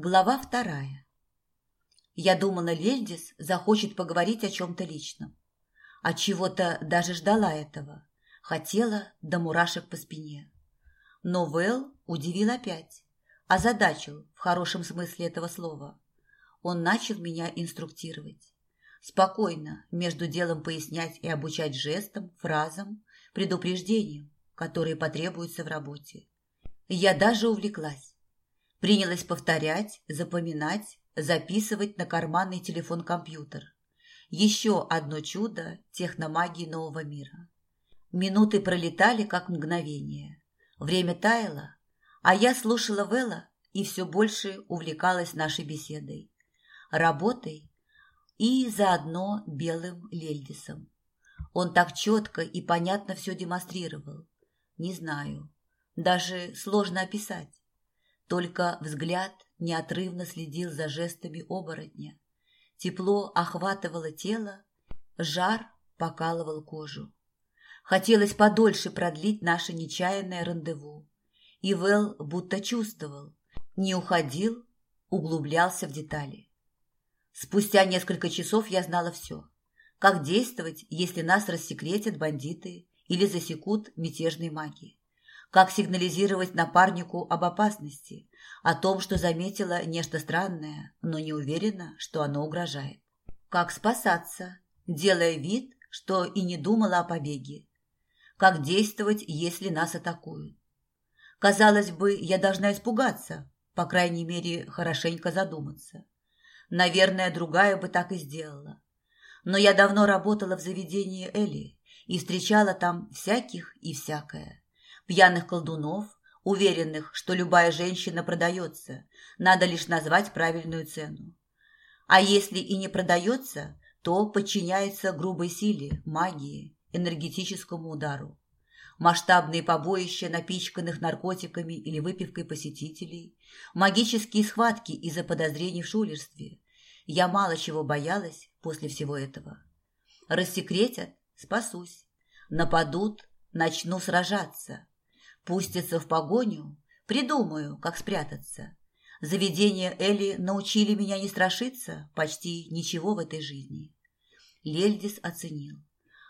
Глава вторая. Я думала, Лельдис захочет поговорить о чем-то личном. От чего-то даже ждала этого. Хотела до мурашек по спине. Но Вэл удивил опять. Озадачил, в хорошем смысле этого слова. Он начал меня инструктировать. Спокойно, между делом пояснять и обучать жестам, фразам, предупреждениям, которые потребуются в работе. Я даже увлеклась. Принялась повторять, запоминать, записывать на карманный телефон-компьютер. Еще одно чудо техномагии нового мира. Минуты пролетали, как мгновение. Время таяло, а я слушала Вэлла и все больше увлекалась нашей беседой. Работой и заодно белым Лельдисом. Он так четко и понятно все демонстрировал. Не знаю, даже сложно описать. Только взгляд неотрывно следил за жестами оборотня. Тепло охватывало тело, жар покалывал кожу. Хотелось подольше продлить наше нечаянное рандеву. И Вэл будто чувствовал, не уходил, углублялся в детали. Спустя несколько часов я знала все. Как действовать, если нас рассекретят бандиты или засекут мятежные маги? как сигнализировать напарнику об опасности, о том, что заметила нечто странное, но не уверена, что оно угрожает. Как спасаться, делая вид, что и не думала о побеге. Как действовать, если нас атакуют. Казалось бы, я должна испугаться, по крайней мере, хорошенько задуматься. Наверное, другая бы так и сделала. Но я давно работала в заведении Эли и встречала там всяких и всякое пьяных колдунов, уверенных, что любая женщина продается, надо лишь назвать правильную цену. А если и не продается, то подчиняется грубой силе, магии, энергетическому удару. Масштабные побоища напичканных наркотиками или выпивкой посетителей, магические схватки из-за подозрений в шулерстве. Я мало чего боялась после всего этого. Рассекретят – спасусь. Нападут – начну сражаться. Пустятся в погоню, придумаю, как спрятаться. Заведения Элли научили меня не страшиться почти ничего в этой жизни. Лельдис оценил,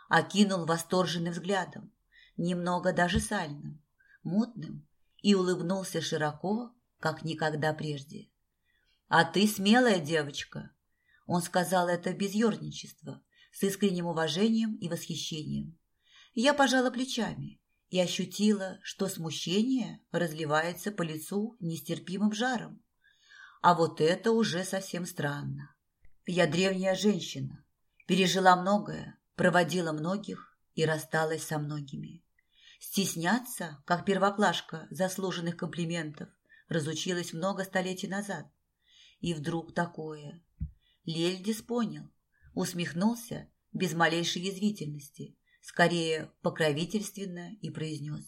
окинул восторженным взглядом, немного даже сальным, мутным, и улыбнулся широко, как никогда прежде. «А ты смелая девочка!» Он сказал это без ерничества, с искренним уважением и восхищением. Я пожала плечами и ощутила, что смущение разливается по лицу нестерпимым жаром. А вот это уже совсем странно. Я древняя женщина, пережила многое, проводила многих и рассталась со многими. Стесняться, как первоклашка заслуженных комплиментов, разучилась много столетий назад. И вдруг такое. Лельдис понял, усмехнулся без малейшей язвительности скорее покровительственно и произнес.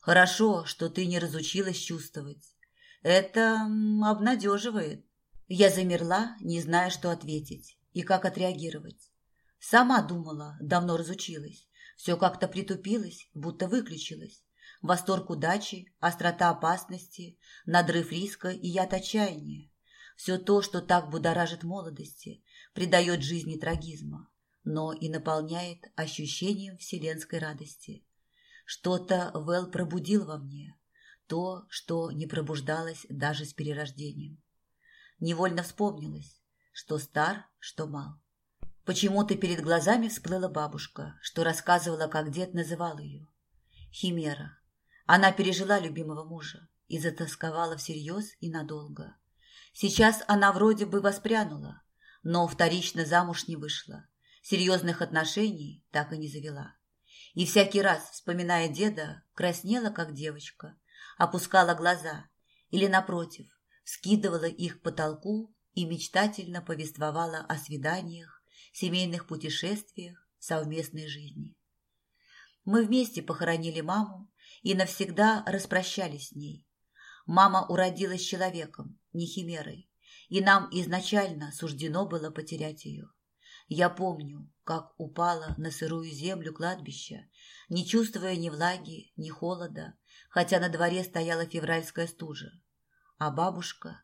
«Хорошо, что ты не разучилась чувствовать. Это обнадеживает». Я замерла, не зная, что ответить и как отреагировать. Сама думала, давно разучилась. Все как-то притупилось, будто выключилось. Восторг удачи, острота опасности, надрыв риска и яд отчаяния. Все то, что так будоражит молодости, придает жизни трагизма но и наполняет ощущением вселенской радости. Что-то Вэл пробудил во мне, то, что не пробуждалось даже с перерождением. Невольно вспомнилось, что стар, что мал. Почему-то перед глазами всплыла бабушка, что рассказывала, как дед называл ее. Химера. Она пережила любимого мужа и затасковала всерьез и надолго. Сейчас она вроде бы воспрянула, но вторично замуж не вышла серьезных отношений так и не завела. И всякий раз, вспоминая деда, краснела, как девочка, опускала глаза или, напротив, скидывала их к потолку и мечтательно повествовала о свиданиях, семейных путешествиях, совместной жизни. Мы вместе похоронили маму и навсегда распрощались с ней. Мама уродилась человеком, не химерой, и нам изначально суждено было потерять ее. Я помню, как упала на сырую землю кладбища, не чувствуя ни влаги, ни холода, хотя на дворе стояла февральская стужа. А бабушка...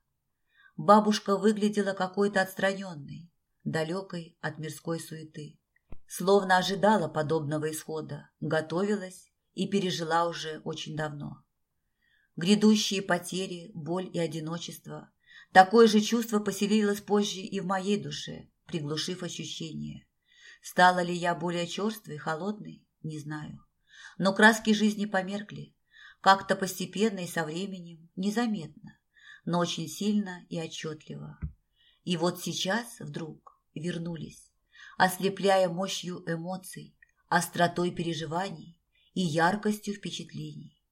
Бабушка выглядела какой-то отстраненной, далекой от мирской суеты. Словно ожидала подобного исхода, готовилась и пережила уже очень давно. Грядущие потери, боль и одиночество. Такое же чувство поселилось позже и в моей душе, приглушив ощущение. Стала ли я более черствой, холодной, не знаю. Но краски жизни померкли. Как-то постепенно и со временем, незаметно, но очень сильно и отчетливо. И вот сейчас вдруг вернулись, ослепляя мощью эмоций, остротой переживаний и яркостью впечатлений.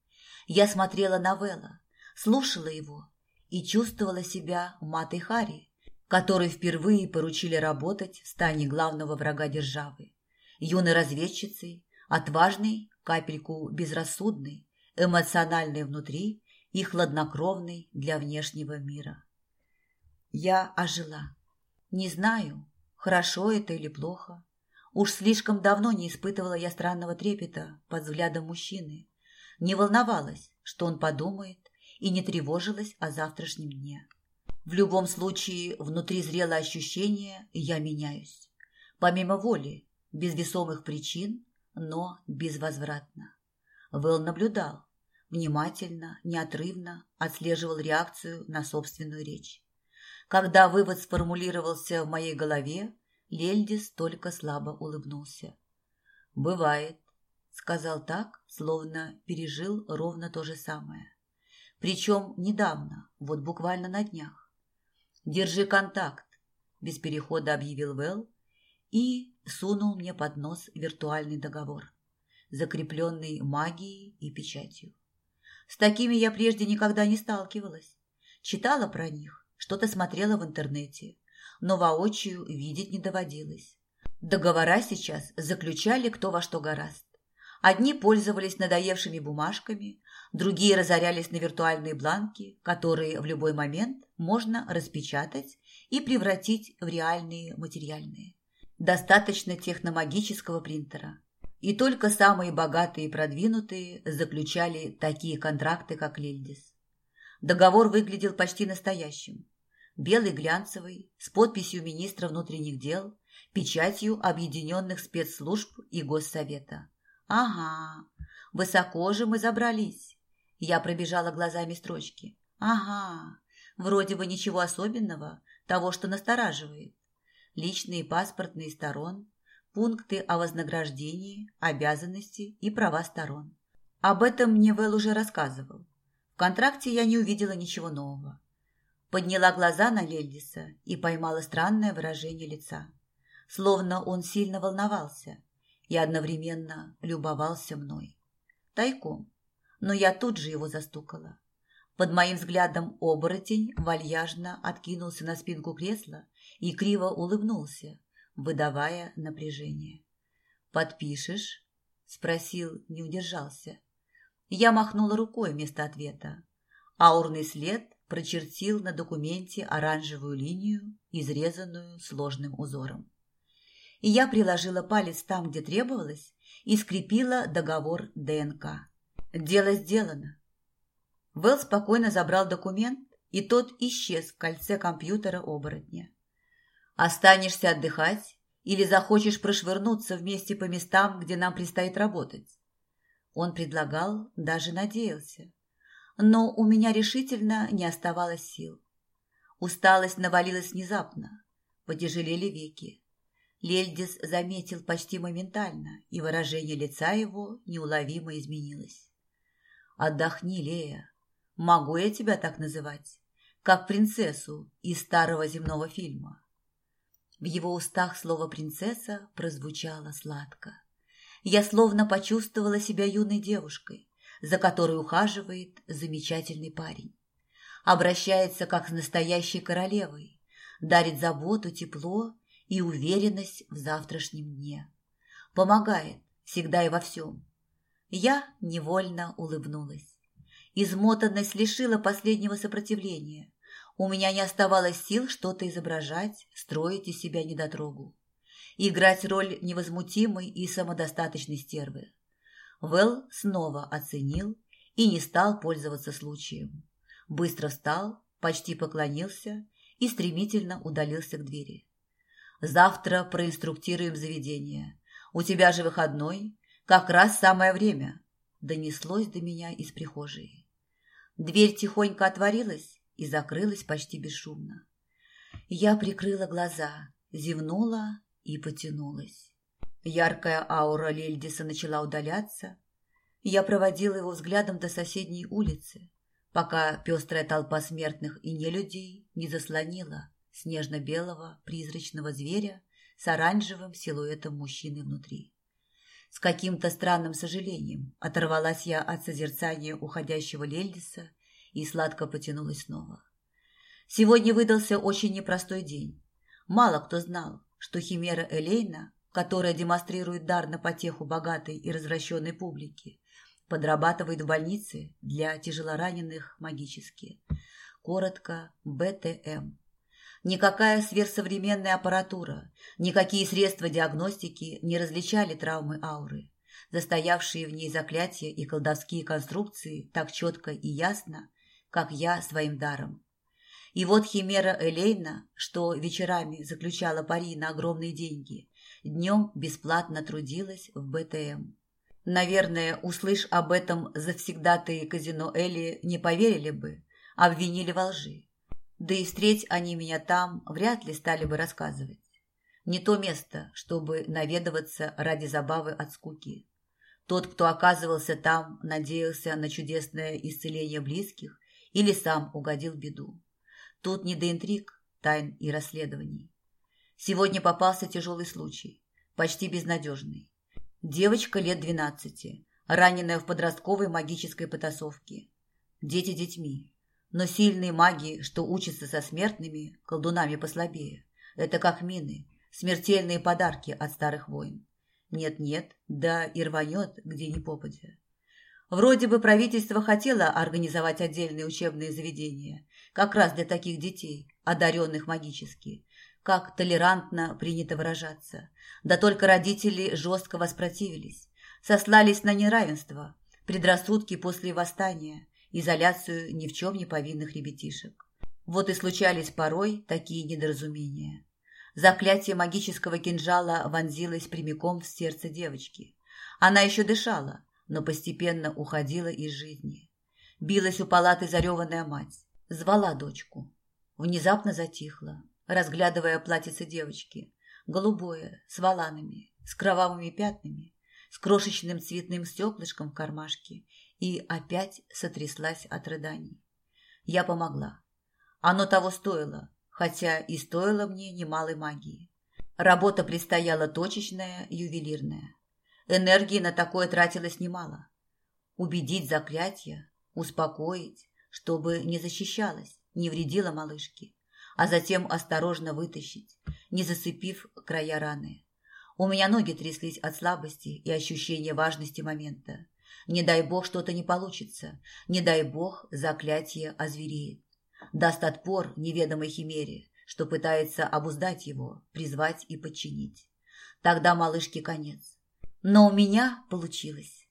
Я смотрела на Вэлла, слушала его и чувствовала себя матой Хари, которой впервые поручили работать в стане главного врага державы, юной разведчицей, отважной, капельку безрассудной, эмоциональной внутри и хладнокровной для внешнего мира. Я ожила. Не знаю, хорошо это или плохо. Уж слишком давно не испытывала я странного трепета под взглядом мужчины. Не волновалась, что он подумает, и не тревожилась о завтрашнем дне. В любом случае, внутри зрело ощущение «я меняюсь». Помимо воли, без весомых причин, но безвозвратно. Вэл наблюдал, внимательно, неотрывно отслеживал реакцию на собственную речь. Когда вывод сформулировался в моей голове, Лельдис только слабо улыбнулся. «Бывает», — сказал так, словно пережил ровно то же самое. Причем недавно, вот буквально на днях. «Держи контакт», – без перехода объявил Вэл и сунул мне под нос виртуальный договор, закрепленный магией и печатью. С такими я прежде никогда не сталкивалась. Читала про них, что-то смотрела в интернете, но воочию видеть не доводилось. Договора сейчас заключали кто во что гораст. Одни пользовались надоевшими бумажками, другие разорялись на виртуальные бланки, которые в любой момент можно распечатать и превратить в реальные материальные. Достаточно техномагического принтера. И только самые богатые и продвинутые заключали такие контракты, как Лильдис. Договор выглядел почти настоящим. Белый глянцевый, с подписью министра внутренних дел, печатью объединенных спецслужб и Госсовета. Ага, высоко же мы забрались. Я пробежала глазами строчки. Ага, вроде бы ничего особенного, того, что настораживает. Личные паспортные сторон, пункты о вознаграждении, обязанности и права сторон. Об этом мне Вэл уже рассказывал. В контракте я не увидела ничего нового. Подняла глаза на Лельдиса и поймала странное выражение лица. Словно он сильно волновался и одновременно любовался мной. Тайком, но я тут же его застукала. Под моим взглядом оборотень вальяжно откинулся на спинку кресла и криво улыбнулся, выдавая напряжение. «Подпишешь?» – спросил, не удержался. Я махнула рукой вместо ответа. Аурный след прочертил на документе оранжевую линию, изрезанную сложным узором и я приложила палец там, где требовалось, и скрепила договор ДНК. Дело сделано. Вэл спокойно забрал документ, и тот исчез в кольце компьютера оборотня. «Останешься отдыхать или захочешь прошвырнуться вместе по местам, где нам предстоит работать?» Он предлагал, даже надеялся. Но у меня решительно не оставалось сил. Усталость навалилась внезапно, потяжелели веки. Лельдис заметил почти моментально, и выражение лица его неуловимо изменилось. «Отдохни, Лея. Могу я тебя так называть? Как принцессу из старого земного фильма». В его устах слово «принцесса» прозвучало сладко. Я словно почувствовала себя юной девушкой, за которой ухаживает замечательный парень. Обращается как с настоящей королевой, дарит заботу, тепло и уверенность в завтрашнем дне. Помогает всегда и во всем. Я невольно улыбнулась. Измотанность лишила последнего сопротивления. У меня не оставалось сил что-то изображать, строить из себя недотрогу. Играть роль невозмутимой и самодостаточной стервы. Вэл снова оценил и не стал пользоваться случаем. Быстро встал, почти поклонился и стремительно удалился к двери. «Завтра проинструктируем заведение. У тебя же выходной. Как раз самое время», – донеслось до меня из прихожей. Дверь тихонько отворилась и закрылась почти бесшумно. Я прикрыла глаза, зевнула и потянулась. Яркая аура Лельдиса начала удаляться. Я проводила его взглядом до соседней улицы, пока пестрая толпа смертных и нелюдей не заслонила снежно-белого призрачного зверя с оранжевым силуэтом мужчины внутри. С каким-то странным сожалением оторвалась я от созерцания уходящего Лельдиса и сладко потянулась снова. Сегодня выдался очень непростой день. Мало кто знал, что химера Элейна, которая демонстрирует дар на потеху богатой и развращенной публике, подрабатывает в больнице для тяжелораненых магически. Коротко БТМ. Никакая сверхсовременная аппаратура, никакие средства диагностики не различали травмы ауры. Застоявшие в ней заклятия и колдовские конструкции так четко и ясно, как я своим даром. И вот химера Элейна, что вечерами заключала пари на огромные деньги, днем бесплатно трудилась в БТМ. Наверное, услышь об этом завсегдатые казино Эли не поверили бы, обвинили во лжи. Да и встреть они меня там, вряд ли стали бы рассказывать. Не то место, чтобы наведываться ради забавы от скуки. Тот, кто оказывался там, надеялся на чудесное исцеление близких или сам угодил в беду. Тут не до интриг, тайн и расследований. Сегодня попался тяжелый случай, почти безнадежный. Девочка лет двенадцати, раненая в подростковой магической потасовке. Дети детьми. Но сильные маги, что учатся со смертными, колдунами послабее. Это как мины, смертельные подарки от старых войн. Нет-нет, да и рванет, где ни попадя. Вроде бы правительство хотело организовать отдельные учебные заведения, как раз для таких детей, одаренных магически, как толерантно принято выражаться. Да только родители жестко воспротивились, сослались на неравенство, предрассудки после восстания, изоляцию ни в чем не повинных ребятишек. Вот и случались порой такие недоразумения. Заклятие магического кинжала вонзилось прямиком в сердце девочки. Она еще дышала, но постепенно уходила из жизни. Билась у палаты зареванная мать, звала дочку. Внезапно затихла, разглядывая платьице девочки. Голубое, с воланами, с кровавыми пятнами, с крошечным цветным стеклышком в кармашке и опять сотряслась от рыданий. Я помогла. Оно того стоило, хотя и стоило мне немалой магии. Работа предстояла точечная, ювелирная. Энергии на такое тратилось немало. Убедить заклятие, успокоить, чтобы не защищалась, не вредила малышке а затем осторожно вытащить, не засыпив края раны. У меня ноги тряслись от слабости и ощущения важности момента. Не дай бог что-то не получится, не дай бог заклятие озвереет. Даст отпор неведомой химере, что пытается обуздать его, призвать и подчинить. Тогда малышке конец. Но у меня получилось.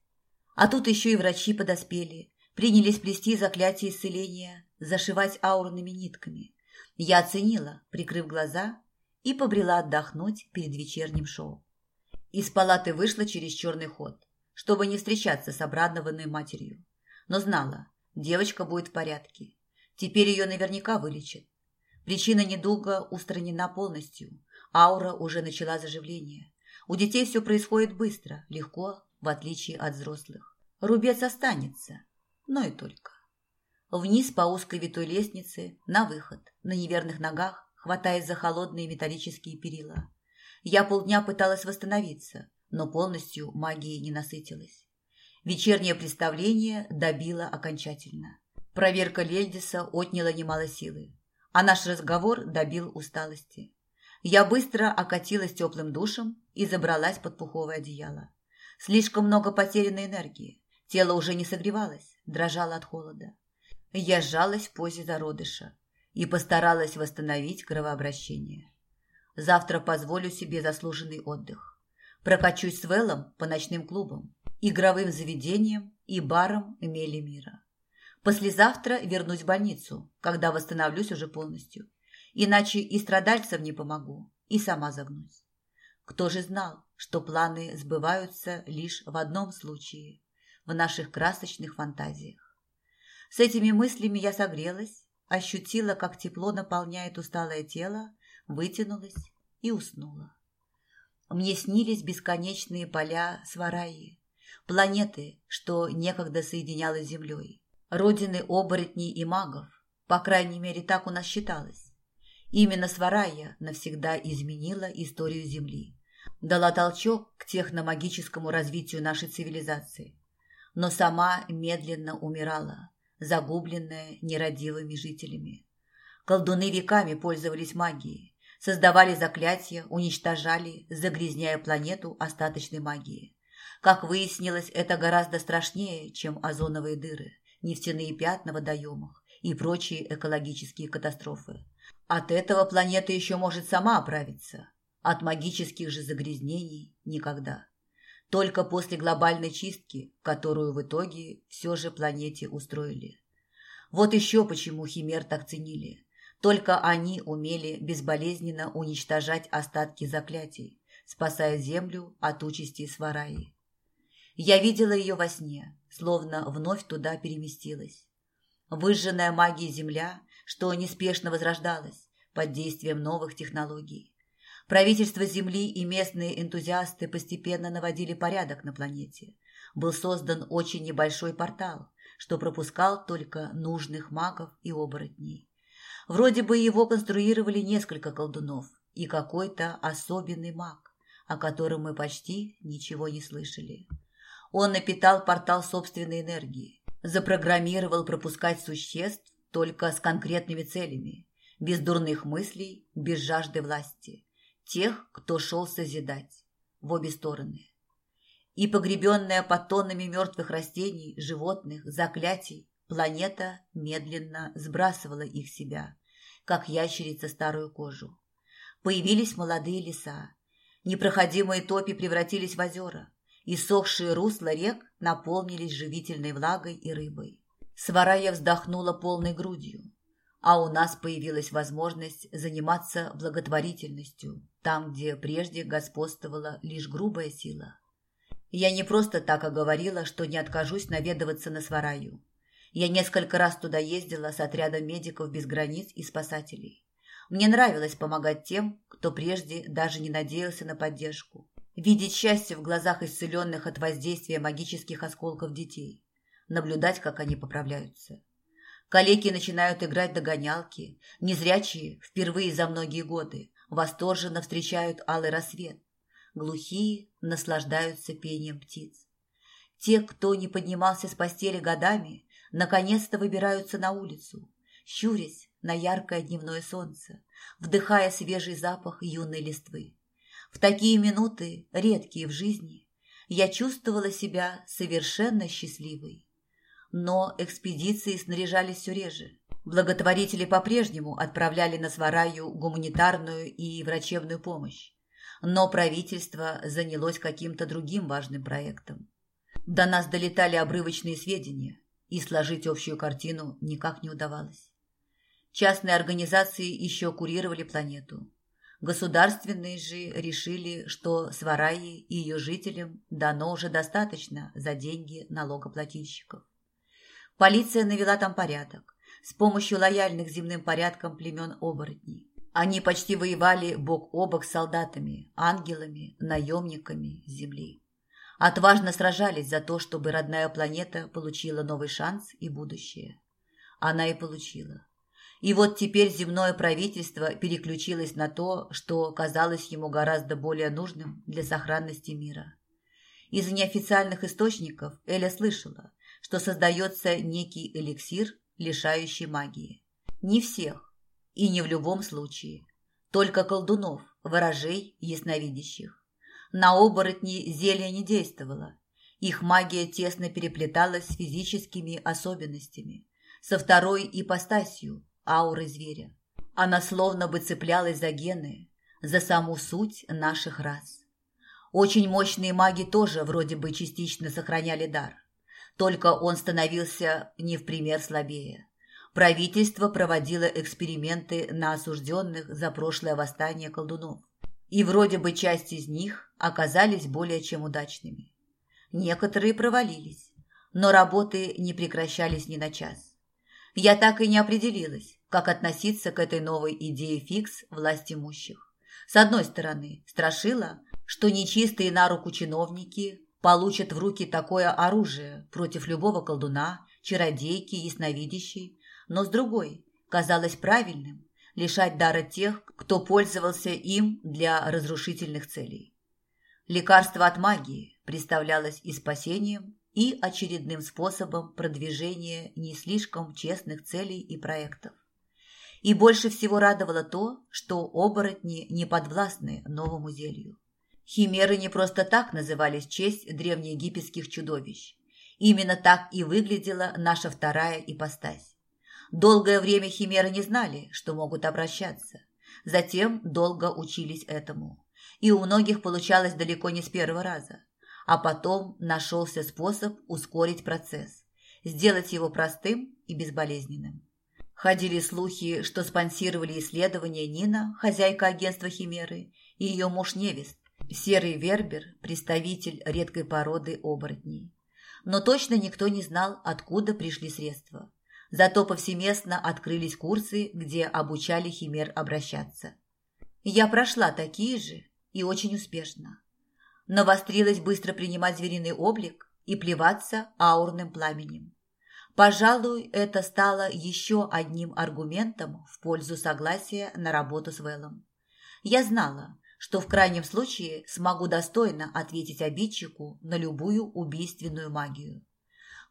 А тут еще и врачи подоспели, принялись плести заклятие исцеления, зашивать аурными нитками. Я оценила, прикрыв глаза, и побрела отдохнуть перед вечерним шоу. Из палаты вышла через черный ход, чтобы не встречаться с обрадованной матерью. Но знала, девочка будет в порядке. Теперь ее наверняка вылечат. Причина недуга устранена полностью. Аура уже начала заживление. У детей все происходит быстро, легко, в отличие от взрослых. Рубец останется, но и только. Вниз по узкой витой лестнице, на выход, на неверных ногах, хватаясь за холодные металлические перила. Я полдня пыталась восстановиться, но полностью магией не насытилась. Вечернее представление добило окончательно. Проверка Лельдиса отняла немало силы, а наш разговор добил усталости. Я быстро окатилась теплым душем и забралась под пуховое одеяло. Слишком много потерянной энергии. Тело уже не согревалось, дрожало от холода. Я сжалась в позе зародыша и постаралась восстановить кровообращение. Завтра позволю себе заслуженный отдых. Прокачусь с Вэллом по ночным клубам, игровым заведениям и барам Эмели Мира. Послезавтра вернусь в больницу, когда восстановлюсь уже полностью. Иначе и страдальцам не помогу, и сама загнусь. Кто же знал, что планы сбываются лишь в одном случае – в наших красочных фантазиях. С этими мыслями я согрелась, ощутила, как тепло наполняет усталое тело, вытянулась и уснула. Мне снились бесконечные поля Свараи, планеты, что некогда соединялась с Землей, родины оборотней и магов, по крайней мере, так у нас считалось. Именно Сварая навсегда изменила историю Земли, дала толчок к техномагическому развитию нашей цивилизации, но сама медленно умирала, загубленная нерадивыми жителями. Колдуны веками пользовались магией, создавали заклятия, уничтожали, загрязняя планету остаточной магией. Как выяснилось, это гораздо страшнее, чем озоновые дыры, нефтяные пятна в водоемах и прочие экологические катастрофы. От этого планета еще может сама оправиться, от магических же загрязнений никогда. Только после глобальной чистки, которую в итоге все же планете устроили. Вот еще почему химер так ценили. Только они умели безболезненно уничтожать остатки заклятий, спасая Землю от участи Свараи. Я видела ее во сне, словно вновь туда переместилась. Выжженная магией Земля, что неспешно возрождалась под действием новых технологий. Правительство Земли и местные энтузиасты постепенно наводили порядок на планете. Был создан очень небольшой портал, что пропускал только нужных магов и оборотней. Вроде бы его конструировали несколько колдунов и какой-то особенный маг, о котором мы почти ничего не слышали. Он напитал портал собственной энергией, запрограммировал пропускать существ только с конкретными целями, без дурных мыслей, без жажды власти – тех, кто шел созидать, в обе стороны. И погребенная под тоннами мертвых растений, животных, заклятий, планета медленно сбрасывала их себя, как ящерица старую кожу. Появились молодые леса, непроходимые топи превратились в озера, и сохшие русла рек наполнились живительной влагой и рыбой. Сварая вздохнула полной грудью, а у нас появилась возможность заниматься благотворительностью, там, где прежде господствовала лишь грубая сила. Я не просто так оговорила, что не откажусь наведываться на Свараю. Я несколько раз туда ездила с отрядом медиков без границ и спасателей. Мне нравилось помогать тем, кто прежде даже не надеялся на поддержку. Видеть счастье в глазах исцеленных от воздействия магических осколков детей. Наблюдать, как они поправляются. Калеки начинают играть догонялки. Незрячие впервые за многие годы восторженно встречают алый рассвет. Глухие наслаждаются пением птиц. Те, кто не поднимался с постели годами, наконец-то выбираются на улицу, щурясь на яркое дневное солнце, вдыхая свежий запах юной листвы. В такие минуты, редкие в жизни, я чувствовала себя совершенно счастливой. Но экспедиции снаряжались все реже. Благотворители по-прежнему отправляли на Свараю гуманитарную и врачебную помощь, но правительство занялось каким-то другим важным проектом. До нас долетали обрывочные сведения, и сложить общую картину никак не удавалось. Частные организации еще курировали планету. Государственные же решили, что Свараи и ее жителям дано уже достаточно за деньги налогоплательщиков. Полиция навела там порядок, с помощью лояльных земным порядкам племен оборотней. Они почти воевали бок о бок с солдатами, ангелами, наемниками земли. Отважно сражались за то, чтобы родная планета получила новый шанс и будущее. Она и получила. И вот теперь земное правительство переключилось на то, что казалось ему гораздо более нужным для сохранности мира. Из неофициальных источников Эля слышала, что создается некий эликсир, лишающий магии. Не всех и не в любом случае. Только колдунов, ворожей, ясновидящих. На оборотни зелье не действовало. Их магия тесно переплеталась с физическими особенностями, со второй ипостасью ауры зверя. Она словно бы цеплялась за гены, за саму суть наших рас. Очень мощные маги тоже вроде бы частично сохраняли дар. Только он становился не в пример слабее. Правительство проводило эксперименты на осужденных за прошлое восстание колдунов. И вроде бы часть из них оказались более чем удачными. Некоторые провалились, но работы не прекращались ни на час. Я так и не определилась, как относиться к этой новой идее фикс власть имущих. С одной стороны, страшила, что нечистые на руку чиновники получат в руки такое оружие против любого колдуна, чародейки, ясновидящей, но с другой, казалось правильным лишать дара тех, кто пользовался им для разрушительных целей. Лекарство от магии представлялось и спасением, и очередным способом продвижения не слишком честных целей и проектов. И больше всего радовало то, что оборотни не подвластны новому зелью. Химеры не просто так назывались честь древнеегипетских чудовищ. Именно так и выглядела наша вторая ипостась. Долгое время химеры не знали, что могут обращаться. Затем долго учились этому. И у многих получалось далеко не с первого раза. А потом нашелся способ ускорить процесс, сделать его простым и безболезненным. Ходили слухи, что спонсировали исследования Нина, хозяйка агентства Химеры, и ее муж Невест, серый вербер, представитель редкой породы оборотней. Но точно никто не знал, откуда пришли средства. Зато повсеместно открылись курсы, где обучали химер обращаться. Я прошла такие же и очень успешно. Навострилась быстро принимать звериный облик и плеваться аурным пламенем. Пожалуй, это стало еще одним аргументом в пользу согласия на работу с Вэллом. Я знала, что в крайнем случае смогу достойно ответить обидчику на любую убийственную магию.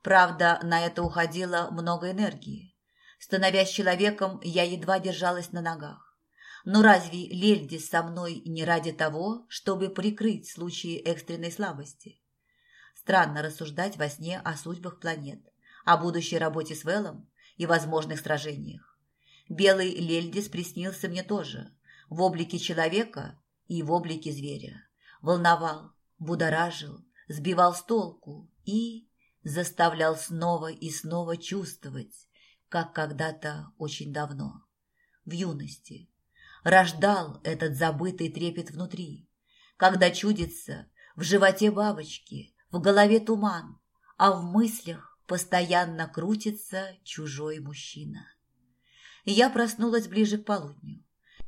Правда, на это уходило много энергии. Становясь человеком, я едва держалась на ногах. Но разве Лельдис со мной не ради того, чтобы прикрыть случаи экстренной слабости? Странно рассуждать во сне о судьбах планет о будущей работе с Вэллом и возможных сражениях. Белый Лельдис приснился мне тоже, в облике человека и в облике зверя. Волновал, будоражил, сбивал с толку и заставлял снова и снова чувствовать, как когда-то очень давно, в юности. Рождал этот забытый трепет внутри, когда чудится в животе бабочки, в голове туман, а в мыслях постоянно крутится чужой мужчина. Я проснулась ближе к полудню.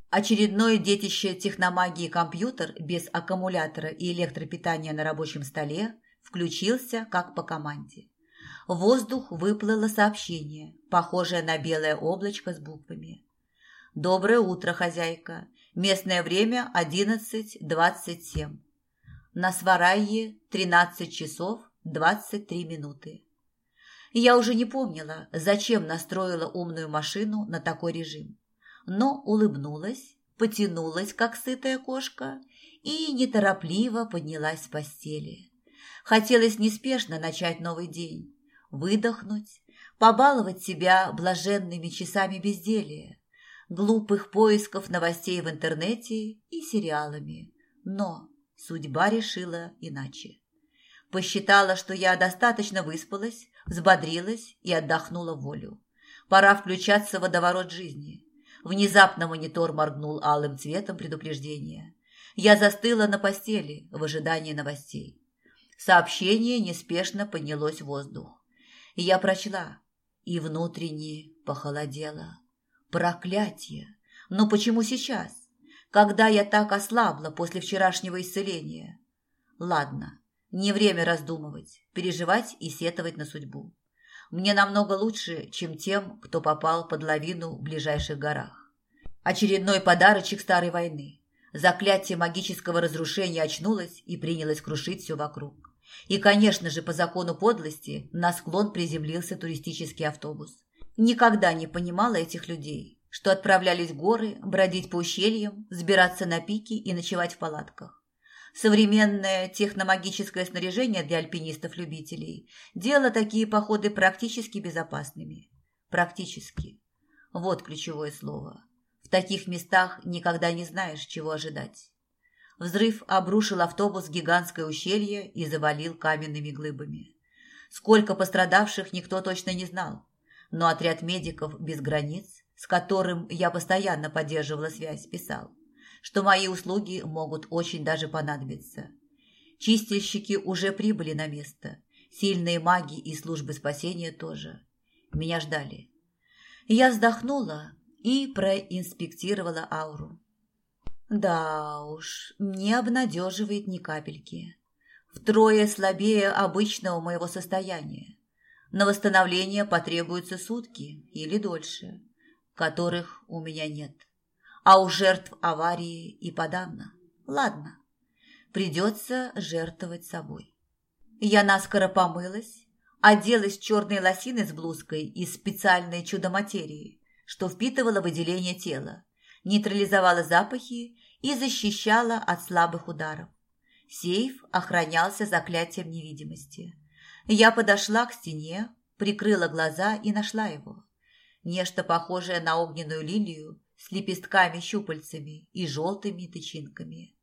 Очередное детище техномагии компьютер без аккумулятора и электропитания на рабочем столе включился как по команде. В воздух выплыло сообщение, похожее на белое облачко с буквами. «Доброе утро, хозяйка. Местное время 11.27. На Сварайе 13 часов 23 минуты я уже не помнила, зачем настроила умную машину на такой режим. Но улыбнулась, потянулась, как сытая кошка, и неторопливо поднялась с постели. Хотелось неспешно начать новый день, выдохнуть, побаловать себя блаженными часами безделия, глупых поисков новостей в интернете и сериалами. Но судьба решила иначе. Посчитала, что я достаточно выспалась, взбодрилась и отдохнула волю. Пора включаться в водоворот жизни. Внезапно монитор моргнул алым цветом предупреждения. Я застыла на постели в ожидании новостей. Сообщение неспешно поднялось в воздух. Я прочла и внутренне похолодела. Проклятие! Но почему сейчас? Когда я так ослабла после вчерашнего исцеления? Ладно, не время раздумывать, переживать и сетовать на судьбу. Мне намного лучше, чем тем, кто попал под лавину в ближайших горах. Очередной подарочек старой войны. Заклятие магического разрушения очнулось и принялось крушить все вокруг. И, конечно же, по закону подлости на склон приземлился туристический автобус. Никогда не понимала этих людей, что отправлялись в горы, бродить по ущельям, сбираться на пики и ночевать в палатках. Современное техномагическое снаряжение для альпинистов-любителей делало такие походы практически безопасными. Практически. Вот ключевое слово. В таких местах никогда не знаешь, чего ожидать. Взрыв обрушил автобус в гигантское ущелье и завалил каменными глыбами. Сколько пострадавших, никто точно не знал. Но отряд медиков без границ, с которым я постоянно поддерживала связь, писал, что мои услуги могут очень даже понадобиться. Чистильщики уже прибыли на место. Сильные маги и службы спасения тоже. Меня ждали. Я вздохнула и проинспектировала ауру. Да уж, не обнадеживает ни капельки. Втрое слабее обычного моего состояния. На восстановление потребуются сутки или дольше, которых у меня нет. А у жертв аварии и подавно. Ладно, придется жертвовать собой. Я наскоро помылась, оделась в черные лосины с блузкой из специальной чудо-материи, что впитывала выделение тела, нейтрализовала запахи и защищала от слабых ударов. Сейф охранялся заклятием невидимости. Я подошла к стене, прикрыла глаза и нашла его. Нечто похожее на огненную лилию с лепестками-щупальцами и желтыми тычинками.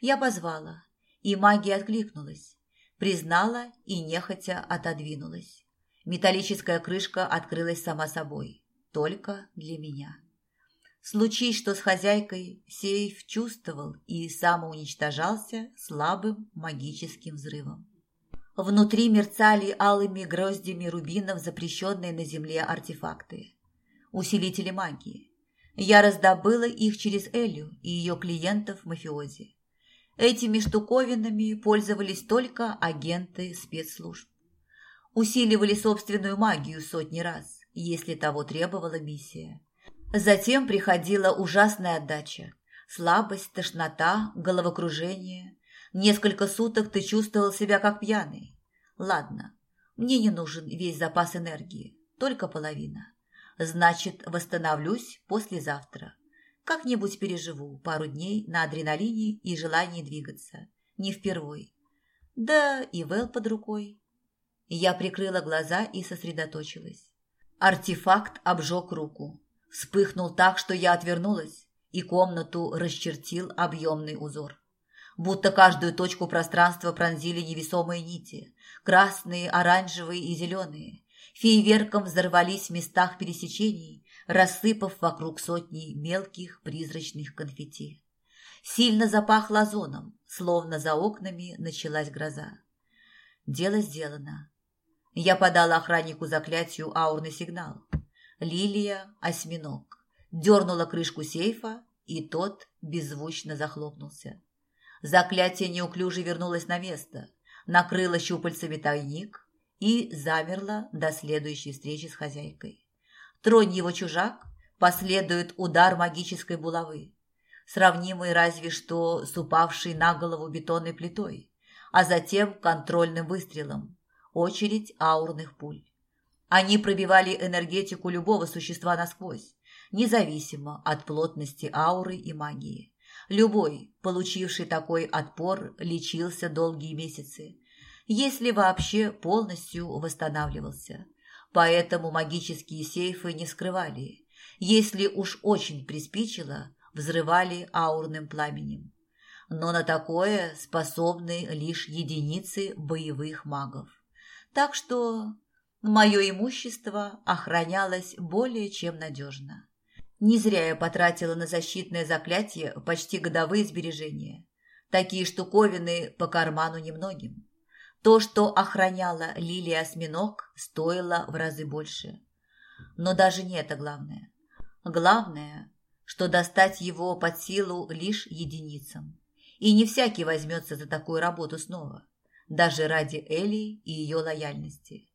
Я позвала, и магия откликнулась, признала и нехотя отодвинулась. Металлическая крышка открылась сама собой, только для меня. Случись, что с хозяйкой, сейф чувствовал и самоуничтожался слабым магическим взрывом. Внутри мерцали алыми гроздями рубинов запрещенные на земле артефакты. Усилители магии. Я раздобыла их через Элю и ее клиентов-мафиози. Этими штуковинами пользовались только агенты спецслужб. Усиливали собственную магию сотни раз, если того требовала миссия. Затем приходила ужасная отдача. Слабость, тошнота, головокружение. Несколько суток ты чувствовал себя как пьяный. Ладно, мне не нужен весь запас энергии, только половина. Значит, восстановлюсь послезавтра. Как-нибудь переживу пару дней на адреналине и желании двигаться. Не впервой. Да и Вэл под рукой. Я прикрыла глаза и сосредоточилась. Артефакт обжег руку. Вспыхнул так, что я отвернулась, и комнату расчертил объемный узор. Будто каждую точку пространства пронзили невесомые нити. Красные, оранжевые и зеленые. Фейверком взорвались в местах пересечений, рассыпав вокруг сотни мелких призрачных конфетти. Сильно запахло озоном, словно за окнами началась гроза. Дело сделано. Я подала охраннику заклятию аурный сигнал. Лилия осьминог. Дернула крышку сейфа, и тот беззвучно захлопнулся. Заклятие неуклюже вернулось на место, накрыло щупальцами тайник и замерло до следующей встречи с хозяйкой. Тронь его чужак, последует удар магической булавы, сравнимый разве что с упавшей на голову бетонной плитой, а затем контрольным выстрелом, очередь аурных пуль. Они пробивали энергетику любого существа насквозь, независимо от плотности ауры и магии. Любой, получивший такой отпор, лечился долгие месяцы, если вообще полностью восстанавливался. Поэтому магические сейфы не скрывали. Если уж очень приспичило, взрывали аурным пламенем. Но на такое способны лишь единицы боевых магов. Так что Мое имущество охранялось более чем надежно. Не зря я потратила на защитное заклятие почти годовые сбережения. Такие штуковины по карману немногим. То, что охраняла Лилия Осьминог, стоило в разы больше. Но даже не это главное. Главное, что достать его под силу лишь единицам. И не всякий возьмется за такую работу снова, даже ради Эли и ее лояльности.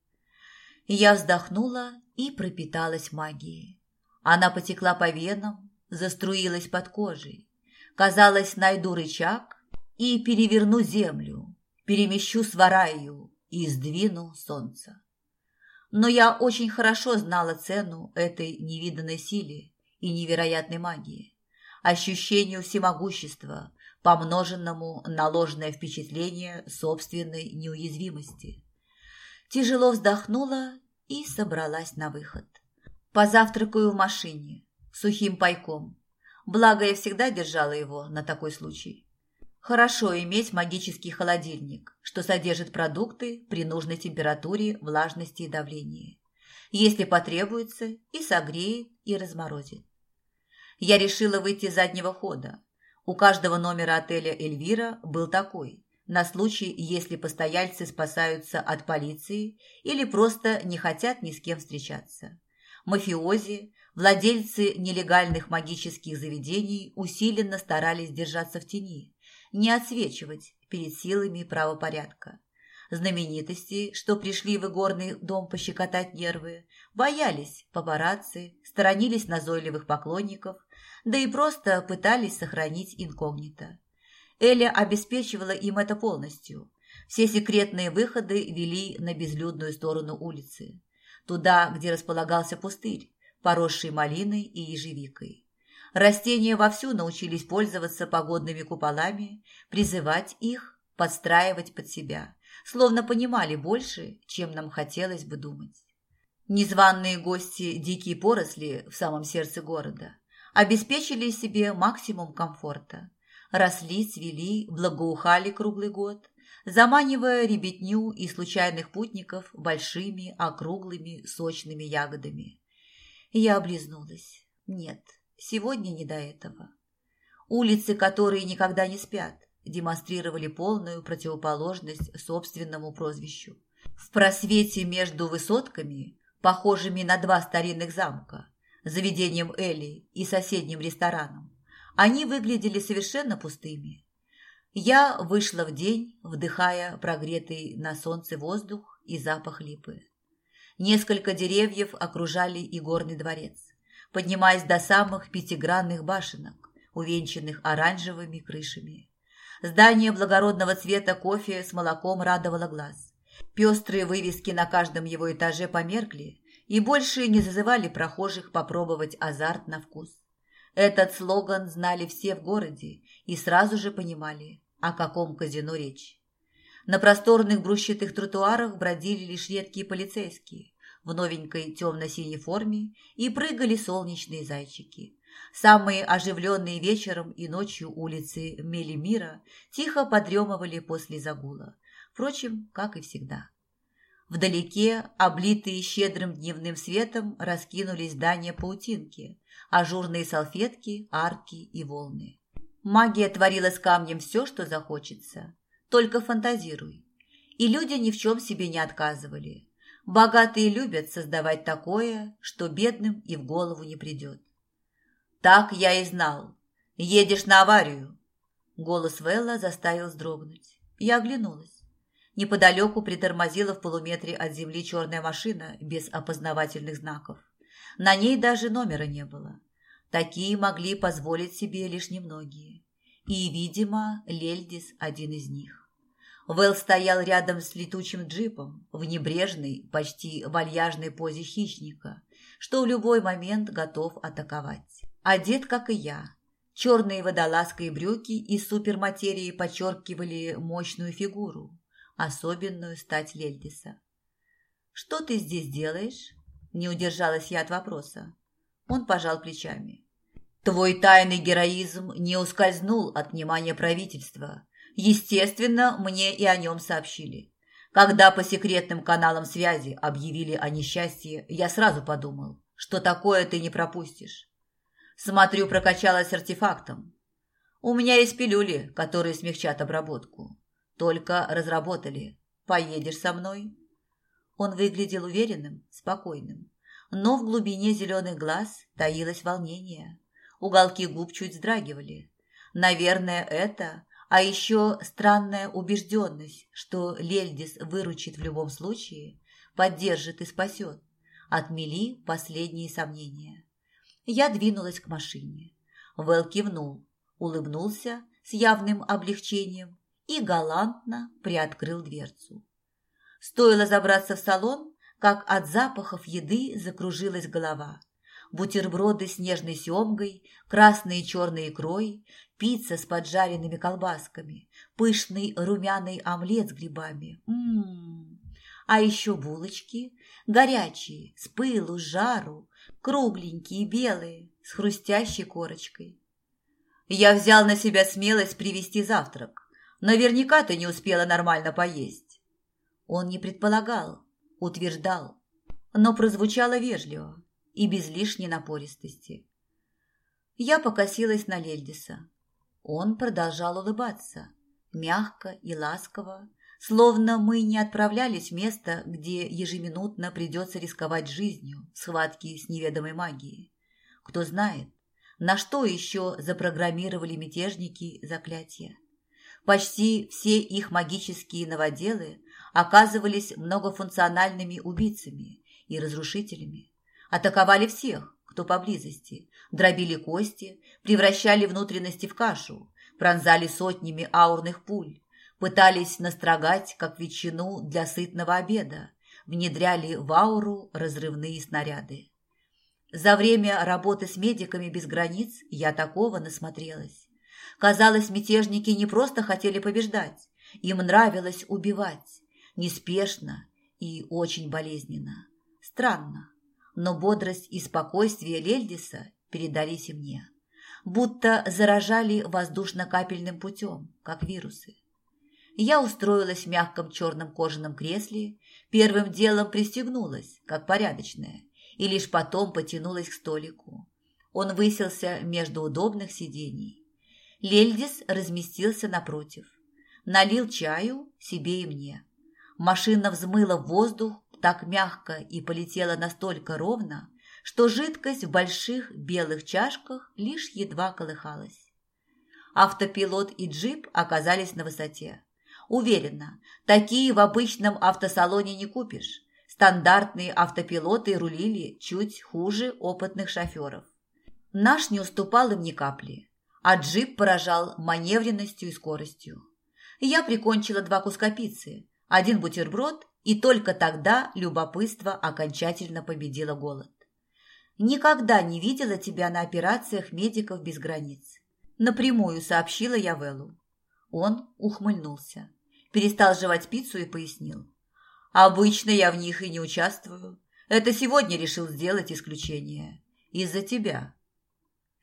Я вздохнула и пропиталась магией. Она потекла по венам, заструилась под кожей. Казалось, найду рычаг и переверну землю, перемещу свараю и сдвину солнце. Но я очень хорошо знала цену этой невиданной силе и невероятной магии, ощущению всемогущества, помноженному на ложное впечатление собственной неуязвимости. Тяжело вздохнула и собралась на выход. Позавтракаю в машине, сухим пайком. Благо, я всегда держала его на такой случай. Хорошо иметь магический холодильник, что содержит продукты при нужной температуре, влажности и давлении. Если потребуется, и согреет, и разморозит. Я решила выйти заднего хода. У каждого номера отеля «Эльвира» был такой, на случай, если постояльцы спасаются от полиции или просто не хотят ни с кем встречаться. Мафиози, владельцы нелегальных магических заведений усиленно старались держаться в тени, не отсвечивать перед силами правопорядка. Знаменитости, что пришли в игорный дом пощекотать нервы, боялись папарацци, сторонились назойливых поклонников, да и просто пытались сохранить инкогнито. Эля обеспечивала им это полностью. Все секретные выходы вели на безлюдную сторону улицы, туда, где располагался пустырь, поросший малиной и ежевикой. Растения вовсю научились пользоваться погодными куполами, призывать их, подстраивать под себя, словно понимали больше, чем нам хотелось бы думать. Незваные гости дикие поросли в самом сердце города обеспечили себе максимум комфорта росли, цвели, благоухали круглый год, заманивая ребятню и случайных путников большими, округлыми, сочными ягодами. Я облизнулась. Нет, сегодня не до этого. Улицы, которые никогда не спят, демонстрировали полную противоположность собственному прозвищу. В просвете между высотками, похожими на два старинных замка, заведением Элли и соседним рестораном, они выглядели совершенно пустыми. Я вышла в день, вдыхая прогретый на солнце воздух и запах липы. Несколько деревьев окружали и горный дворец, поднимаясь до самых пятигранных башенок, увенчанных оранжевыми крышами. Здание благородного цвета кофе с молоком радовало глаз. Пестрые вывески на каждом его этаже померкли и больше не зазывали прохожих попробовать азарт на вкус. Этот слоган знали все в городе и сразу же понимали, о каком казино речь. На просторных брусчатых тротуарах бродили лишь редкие полицейские в новенькой темно-синей форме и прыгали солнечные зайчики. Самые оживленные вечером и ночью улицы Мелимира тихо подремывали после загула, впрочем, как и всегда. Вдалеке, облитые щедрым дневным светом, раскинулись здания паутинки, ажурные салфетки, арки и волны. Магия творила с камнем все, что захочется. Только фантазируй. И люди ни в чем себе не отказывали. Богатые любят создавать такое, что бедным и в голову не придет. «Так я и знал. Едешь на аварию!» Голос Велла заставил вздрогнуть. Я оглянулась. Неподалеку притормозила в полуметре от земли черная машина без опознавательных знаков. На ней даже номера не было. Такие могли позволить себе лишь немногие. И, видимо, Лельдис один из них. Вэл стоял рядом с летучим джипом в небрежной, почти вальяжной позе хищника, что в любой момент готов атаковать. Одет, как и я. Черные водолазка и брюки из суперматерии подчеркивали мощную фигуру, особенную стать Лельдиса. «Что ты здесь делаешь?» Не удержалась я от вопроса. Он пожал плечами. Твой тайный героизм не ускользнул от внимания правительства. Естественно, мне и о нем сообщили. Когда по секретным каналам связи объявили о несчастье, я сразу подумал, что такое ты не пропустишь. Смотрю, прокачалась артефактом. У меня есть пилюли, которые смягчат обработку. Только разработали. Поедешь со мной?» Он выглядел уверенным, спокойным. Но в глубине зеленых глаз таилось волнение. Уголки губ чуть вздрагивали. Наверное, это, а еще странная убежденность, что Лельдис выручит в любом случае, поддержит и спасет, отмели последние сомнения. Я двинулась к машине. Вэл кивнул, улыбнулся с явным облегчением и галантно приоткрыл дверцу. Стоило забраться в салон, как от запахов еды закружилась голова. Бутерброды с нежной семгой, красной и черной икрой, пицца с поджаренными колбасками, пышный румяный омлет с грибами. Ммм. А еще булочки, горячие, с пылу, с жару, кругленькие, белые, с хрустящей корочкой. Я взял на себя смелость привезти завтрак. Наверняка ты не успела нормально поесть. Он не предполагал, утверждал, но прозвучало вежливо и без лишней напористости. Я покосилась на Лельдиса. Он продолжал улыбаться, мягко и ласково, словно мы не отправлялись в место, где ежеминутно придется рисковать жизнью в схватке с неведомой магией. Кто знает, на что еще запрограммировали мятежники заклятия. Почти все их магические новоделы оказывались многофункциональными убийцами и разрушителями. Атаковали всех, кто поблизости, дробили кости, превращали внутренности в кашу, пронзали сотнями аурных пуль, пытались настрогать, как ветчину для сытного обеда, внедряли в ауру разрывные снаряды. За время работы с медиками без границ я такого насмотрелась. Казалось, мятежники не просто хотели побеждать, им нравилось убивать, неспешно и очень болезненно. Странно, но бодрость и спокойствие Лельдиса передались и мне, будто заражали воздушно-капельным путем, как вирусы. Я устроилась в мягком черном кожаном кресле, первым делом пристегнулась, как порядочная, и лишь потом потянулась к столику. Он высился между удобных сидений. Лельдис разместился напротив. Налил чаю себе и мне. Машина взмыла в воздух так мягко и полетела настолько ровно, что жидкость в больших белых чашках лишь едва колыхалась. Автопилот и джип оказались на высоте. Уверена, такие в обычном автосалоне не купишь. Стандартные автопилоты рулили чуть хуже опытных шоферов. Наш не уступал им ни капли, а джип поражал маневренностью и скоростью. Я прикончила два куска пиццы, один бутерброд, и только тогда любопытство окончательно победило голод. «Никогда не видела тебя на операциях медиков без границ», напрямую сообщила я Веллу. Он ухмыльнулся перестал жевать пиццу и пояснил. «Обычно я в них и не участвую. Это сегодня решил сделать исключение. Из-за тебя».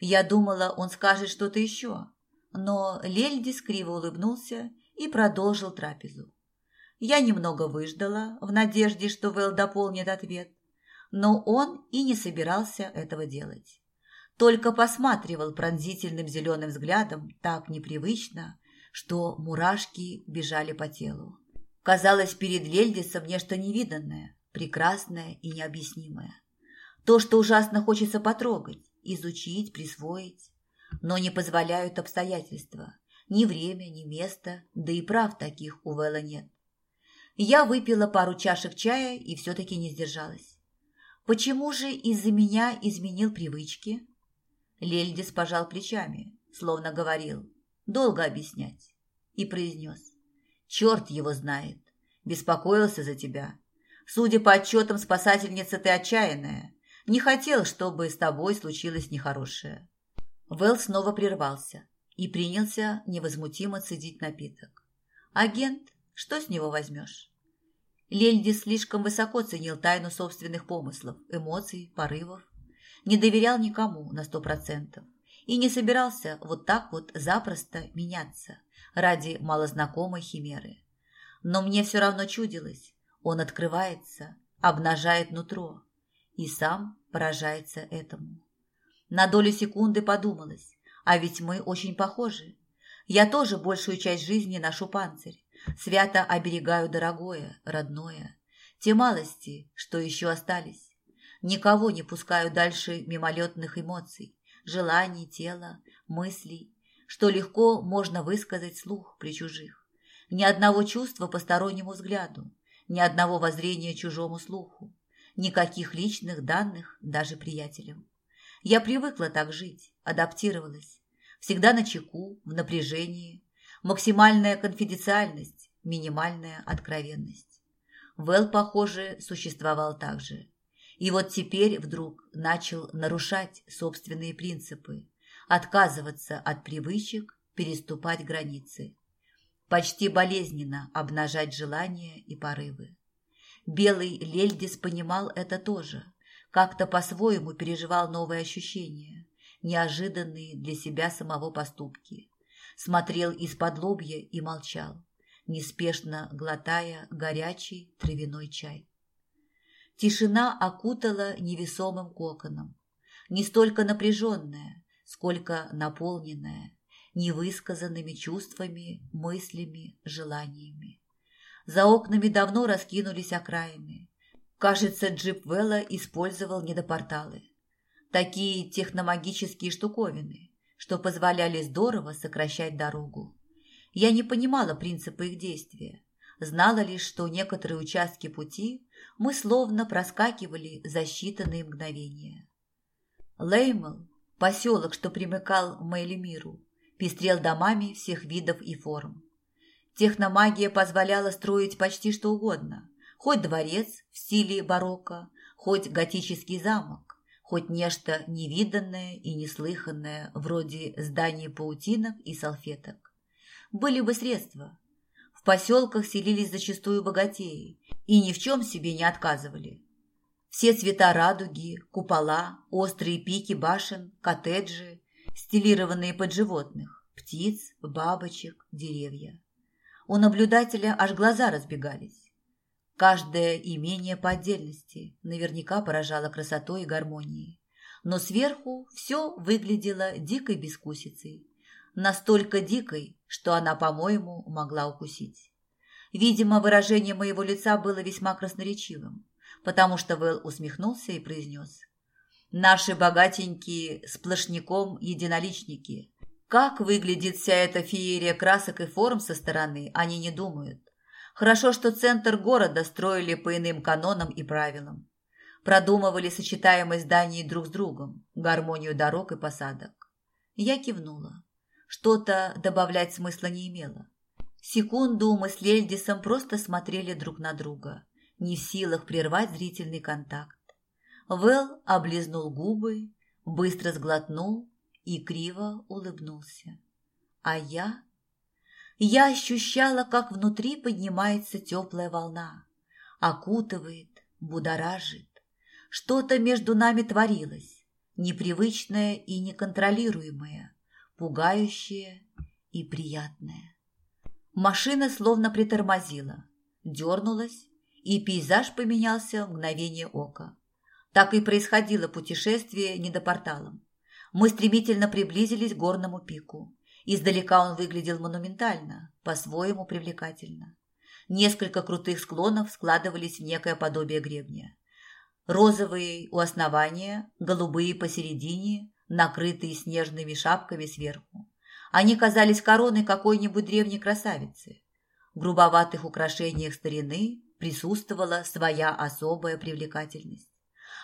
Я думала, он скажет что-то еще, но Лельдис криво улыбнулся и продолжил трапезу. Я немного выждала, в надежде, что Вэл дополнит ответ, но он и не собирался этого делать. Только посматривал пронзительным зеленым взглядом так непривычно, что мурашки бежали по телу. Казалось, перед Лельдисом нечто невиданное, прекрасное и необъяснимое. То, что ужасно хочется потрогать, изучить, присвоить, но не позволяют обстоятельства. Ни время, ни место, да и прав таких у Вэлла нет. Я выпила пару чашек чая и все-таки не сдержалась. Почему же из-за меня изменил привычки? Лельдис пожал плечами, словно говорил, Долго объяснять. И произнес. Черт его знает. Беспокоился за тебя. Судя по отчетам спасательницы, ты отчаянная. Не хотел, чтобы с тобой случилось нехорошее. Вэл снова прервался и принялся невозмутимо цедить напиток. Агент, что с него возьмешь? Лельди слишком высоко ценил тайну собственных помыслов, эмоций, порывов. Не доверял никому на сто процентов и не собирался вот так вот запросто меняться ради малознакомой химеры. Но мне все равно чудилось, он открывается, обнажает нутро и сам поражается этому. На долю секунды подумалось, а ведь мы очень похожи. Я тоже большую часть жизни ношу панцирь, свято оберегаю дорогое, родное, те малости, что еще остались. Никого не пускаю дальше мимолетных эмоций, желаний тела, мыслей, что легко можно высказать слух при чужих. Ни одного чувства постороннему взгляду, ни одного воззрения чужому слуху, никаких личных данных даже приятелям. Я привыкла так жить, адаптировалась. Всегда на чеку, в напряжении, максимальная конфиденциальность, минимальная откровенность. Вэл, похоже, существовал так же. И вот теперь вдруг начал нарушать собственные принципы, отказываться от привычек, переступать границы. Почти болезненно обнажать желания и порывы. Белый Лельдис понимал это тоже, как-то по-своему переживал новые ощущения, неожиданные для себя самого поступки. Смотрел из-под лобья и молчал, неспешно глотая горячий травяной чай. Тишина окутала невесомым коконом, не столько напряженная, сколько наполненная невысказанными чувствами, мыслями, желаниями. За окнами давно раскинулись окраины. Кажется, джип Вэлла использовал недопорталы. Такие техномагические штуковины, что позволяли здорово сокращать дорогу. Я не понимала принципа их действия. Знала лишь, что некоторые участки пути мы словно проскакивали за считанные мгновения. Леймл, поселок, что примыкал к Мейлимиру, пестрел домами всех видов и форм. Техномагия позволяла строить почти что угодно. Хоть дворец в стиле барокко, хоть готический замок, хоть нечто невиданное и неслыханное, вроде зданий паутинок и салфеток. Были бы средства. В поселках селились зачастую богатеи и ни в чем себе не отказывали. Все цвета радуги, купола, острые пики башен, коттеджи, стилированные под животных, птиц, бабочек, деревья. У наблюдателя аж глаза разбегались. Каждое имение по отдельности наверняка поражало красотой и гармонией. Но сверху все выглядело дикой бескусицей. Настолько дикой, что она, по-моему, могла укусить. Видимо, выражение моего лица было весьма красноречивым, потому что Вэл усмехнулся и произнес. «Наши богатенькие сплошняком единоличники. Как выглядит вся эта феерия красок и форм со стороны, они не думают. Хорошо, что центр города строили по иным канонам и правилам. Продумывали сочетаемость зданий друг с другом, гармонию дорог и посадок. Я кивнула. Что-то добавлять смысла не имело. Секунду мы с Лельдисом просто смотрели друг на друга, не в силах прервать зрительный контакт. Вэл облизнул губы, быстро сглотнул и криво улыбнулся. А я... Я ощущала, как внутри поднимается теплая волна, окутывает, будоражит. Что-то между нами творилось, непривычное и неконтролируемое, пугающее и приятное. Машина словно притормозила, дернулась, и пейзаж поменялся в мгновение ока. Так и происходило путешествие недопорталом. Мы стремительно приблизились к горному пику. Издалека он выглядел монументально, по-своему привлекательно. Несколько крутых склонов складывались в некое подобие гребня. Розовые у основания, голубые посередине, накрытые снежными шапками сверху. Они казались короной какой-нибудь древней красавицы. В грубоватых украшениях старины присутствовала своя особая привлекательность.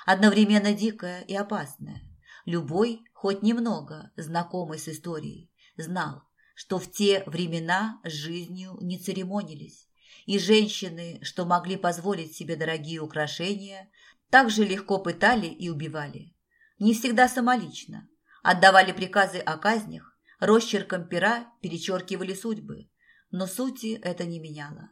Одновременно дикая и опасная. Любой, хоть немного, знакомый с историей, знал, что в те времена с жизнью не церемонились, и женщины, что могли позволить себе дорогие украшения, так же легко пытали и убивали. Не всегда самолично. Отдавали приказы о казнях, росчерком пера перечеркивали судьбы, но сути это не меняло.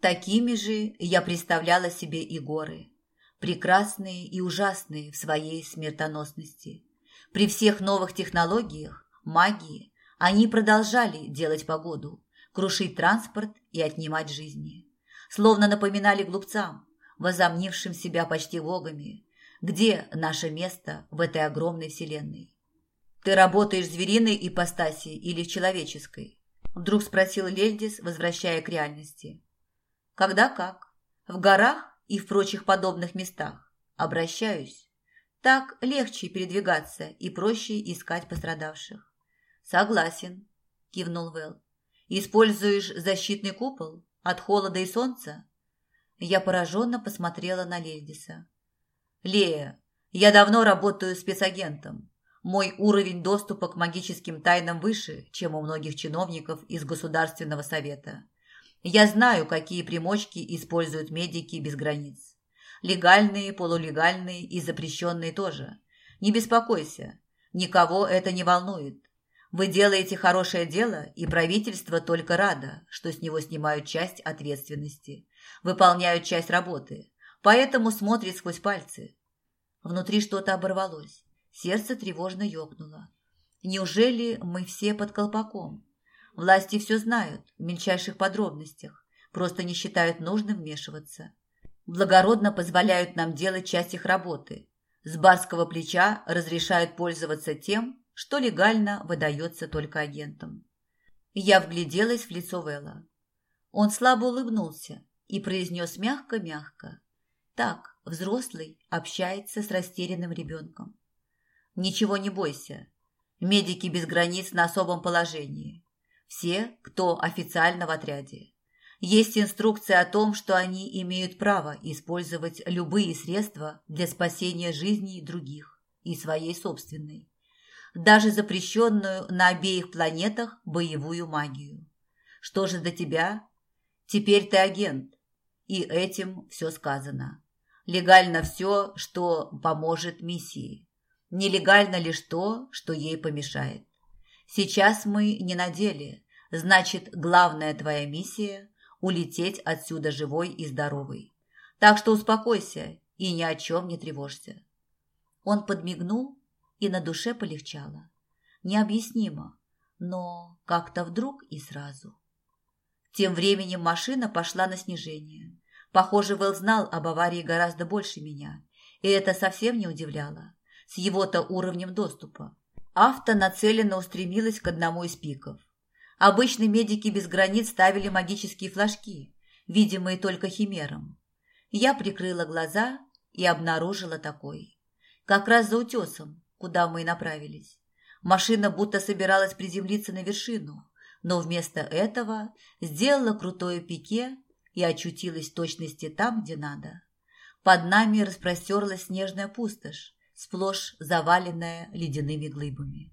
Такими же я представляла себе и горы, прекрасные и ужасные в своей смертоносности. При всех новых технологиях, магии, они продолжали делать погоду, крушить транспорт и отнимать жизни. Словно напоминали глупцам, возомнившим себя почти богами, где наше место в этой огромной вселенной. «Ты работаешь в звериной ипостаси или в человеческой?» Вдруг спросил Лельдис, возвращая к реальности. «Когда как? В горах и в прочих подобных местах. Обращаюсь. Так легче передвигаться и проще искать пострадавших. «Согласен», – кивнул Вэл. «Используешь защитный купол от холода и солнца?» Я пораженно посмотрела на Лельдиса. «Лея, я давно работаю спецагентом. Мой уровень доступа к магическим тайнам выше, чем у многих чиновников из Государственного совета. Я знаю, какие примочки используют медики без границ. Легальные, полулегальные и запрещенные тоже. Не беспокойся, никого это не волнует. Вы делаете хорошее дело, и правительство только радо, что с него снимают часть ответственности, выполняют часть работы, поэтому смотрит сквозь пальцы. Внутри что-то оборвалось. Сердце тревожно ёкнуло. Неужели мы все под колпаком? Власти все знают в мельчайших подробностях, просто не считают нужным вмешиваться. Благородно позволяют нам делать часть их работы. С барского плеча разрешают пользоваться тем, что легально выдается только агентам. Я вгляделась в лицо Вэлла. Он слабо улыбнулся и произнес мягко-мягко. Так взрослый общается с растерянным ребенком. «Ничего не бойся. Медики без границ на особом положении. Все, кто официально в отряде. Есть инструкция о том, что они имеют право использовать любые средства для спасения жизни других и своей собственной. Даже запрещенную на обеих планетах боевую магию. Что же до тебя? Теперь ты агент, и этим все сказано. Легально все, что поможет миссии. Нелегально лишь то, что ей помешает. Сейчас мы не на деле, значит, главная твоя миссия – улететь отсюда живой и здоровой. Так что успокойся и ни о чем не тревожься. Он подмигнул, и на душе полегчало. Необъяснимо, но как-то вдруг и сразу. Тем временем машина пошла на снижение. Похоже, Вэл знал об аварии гораздо больше меня, и это совсем не удивляло, с его-то уровнем доступа. Авто нацеленно устремилась к одному из пиков. Обычно медики без границ ставили магические флажки, видимые только химерам. Я прикрыла глаза и обнаружила такой. Как раз за утесом, куда мы и направились. Машина будто собиралась приземлиться на вершину, но вместо этого сделала крутое пике и очутилась в точности там, где надо. Под нами распростерлась снежная пустошь, сплошь заваленная ледяными глыбами.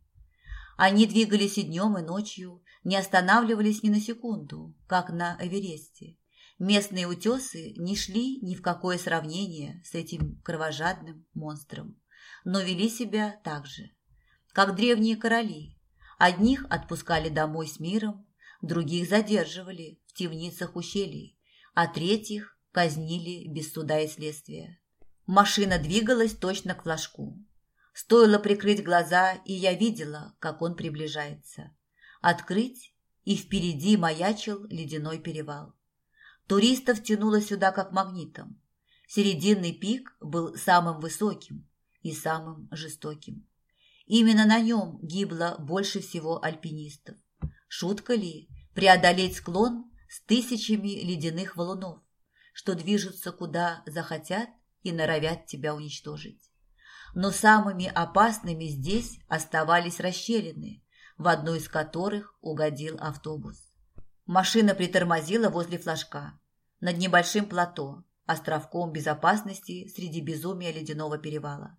Они двигались и днем, и ночью, не останавливались ни на секунду, как на Эвересте. Местные утесы не шли ни в какое сравнение с этим кровожадным монстром, но вели себя так же, как древние короли. Одних отпускали домой с миром, других задерживали в темницах ущелий, а третьих казнили без суда и следствия. Машина двигалась точно к флажку. Стоило прикрыть глаза, и я видела, как он приближается. Открыть, и впереди маячил ледяной перевал. Туристов тянуло сюда как магнитом. Серединный пик был самым высоким и самым жестоким. Именно на нем гибло больше всего альпинистов. Шутка ли преодолеть склон с тысячами ледяных валунов, что движутся куда захотят и норовят тебя уничтожить? но самыми опасными здесь оставались расщелины, в одну из которых угодил автобус. Машина притормозила возле флажка, над небольшим плато, островком безопасности среди безумия ледяного перевала.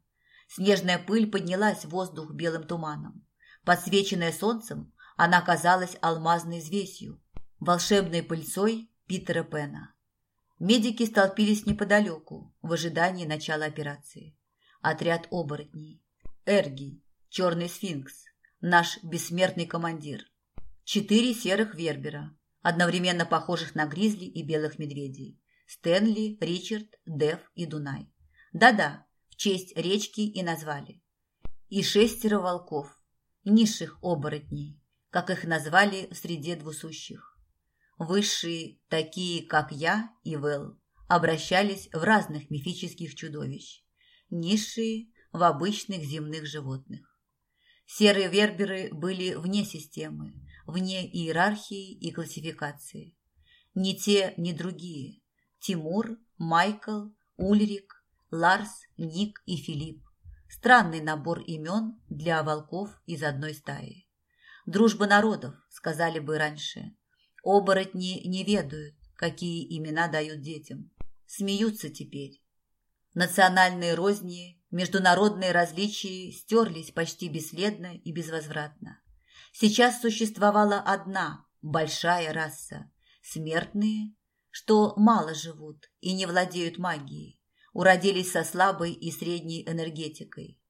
Снежная пыль поднялась в воздух белым туманом. Подсвеченная солнцем, она казалась алмазной звесью, волшебной пыльцой Питера Пена. Медики столпились неподалеку, в ожидании начала операции отряд оборотней. Эргий, черный сфинкс, наш бессмертный командир. Четыре серых вербера, одновременно похожих на гризли и белых медведей. Стэнли, Ричард, Дев и Дунай. Да-да, в честь речки и назвали. И шестеро волков, низших оборотней, как их назвали в среде двусущих. Высшие, такие как я и Вэл, обращались в разных мифических чудовищ низшие в обычных земных животных. Серые верберы были вне системы, вне иерархии и классификации. Ни те, ни другие. Тимур, Майкл, Ульрик, Ларс, Ник и Филипп. Странный набор имен для волков из одной стаи. Дружба народов, сказали бы раньше. Оборотни не ведают, какие имена дают детям. Смеются теперь, Национальные розни, международные различия стерлись почти бесследно и безвозвратно. Сейчас существовала одна большая раса – смертные, что мало живут и не владеют магией, уродились со слабой и средней энергетикой.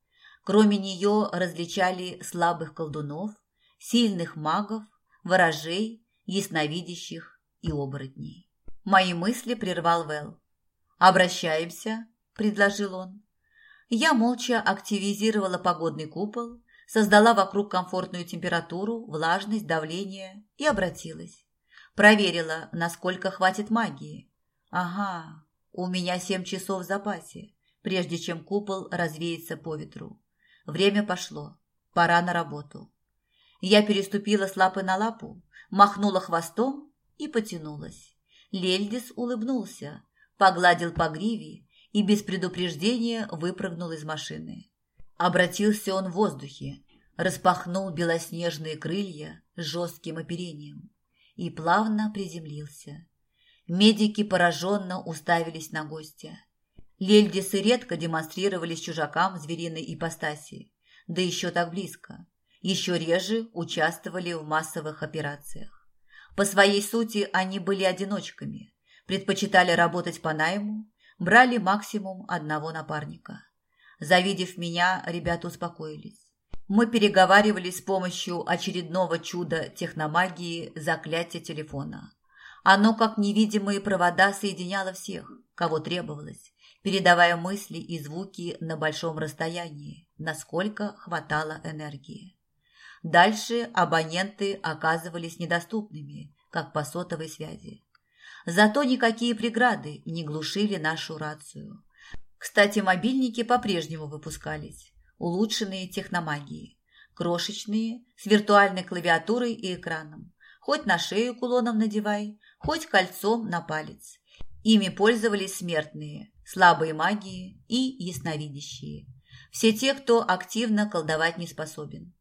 Кроме нее различали слабых колдунов, сильных магов, ворожей, ясновидящих и оборотней. Мои мысли прервал Вэл. «Обращаемся – предложил он. Я молча активизировала погодный купол, создала вокруг комфортную температуру, влажность, давление и обратилась. Проверила, насколько хватит магии. Ага, у меня семь часов в запасе, прежде чем купол развеется по ветру. Время пошло. Пора на работу. Я переступила с лапы на лапу, махнула хвостом и потянулась. Лельдис улыбнулся, погладил по гриве и без предупреждения выпрыгнул из машины. Обратился он в воздухе, распахнул белоснежные крылья с жестким оперением и плавно приземлился. Медики пораженно уставились на гостя. Лельдисы редко демонстрировались чужакам звериной ипостаси, да еще так близко. Еще реже участвовали в массовых операциях. По своей сути они были одиночками, предпочитали работать по найму, брали максимум одного напарника. Завидев меня, ребята успокоились. Мы переговаривались с помощью очередного чуда техномагии заклятия телефона. Оно, как невидимые провода, соединяло всех, кого требовалось, передавая мысли и звуки на большом расстоянии, насколько хватало энергии. Дальше абоненты оказывались недоступными, как по сотовой связи. Зато никакие преграды не глушили нашу рацию. Кстати, мобильники по-прежнему выпускались, улучшенные техномагией, крошечные, с виртуальной клавиатурой и экраном. Хоть на шею кулоном надевай, хоть кольцом на палец. Ими пользовались смертные, слабые магии и ясновидящие. Все те, кто активно колдовать не способен.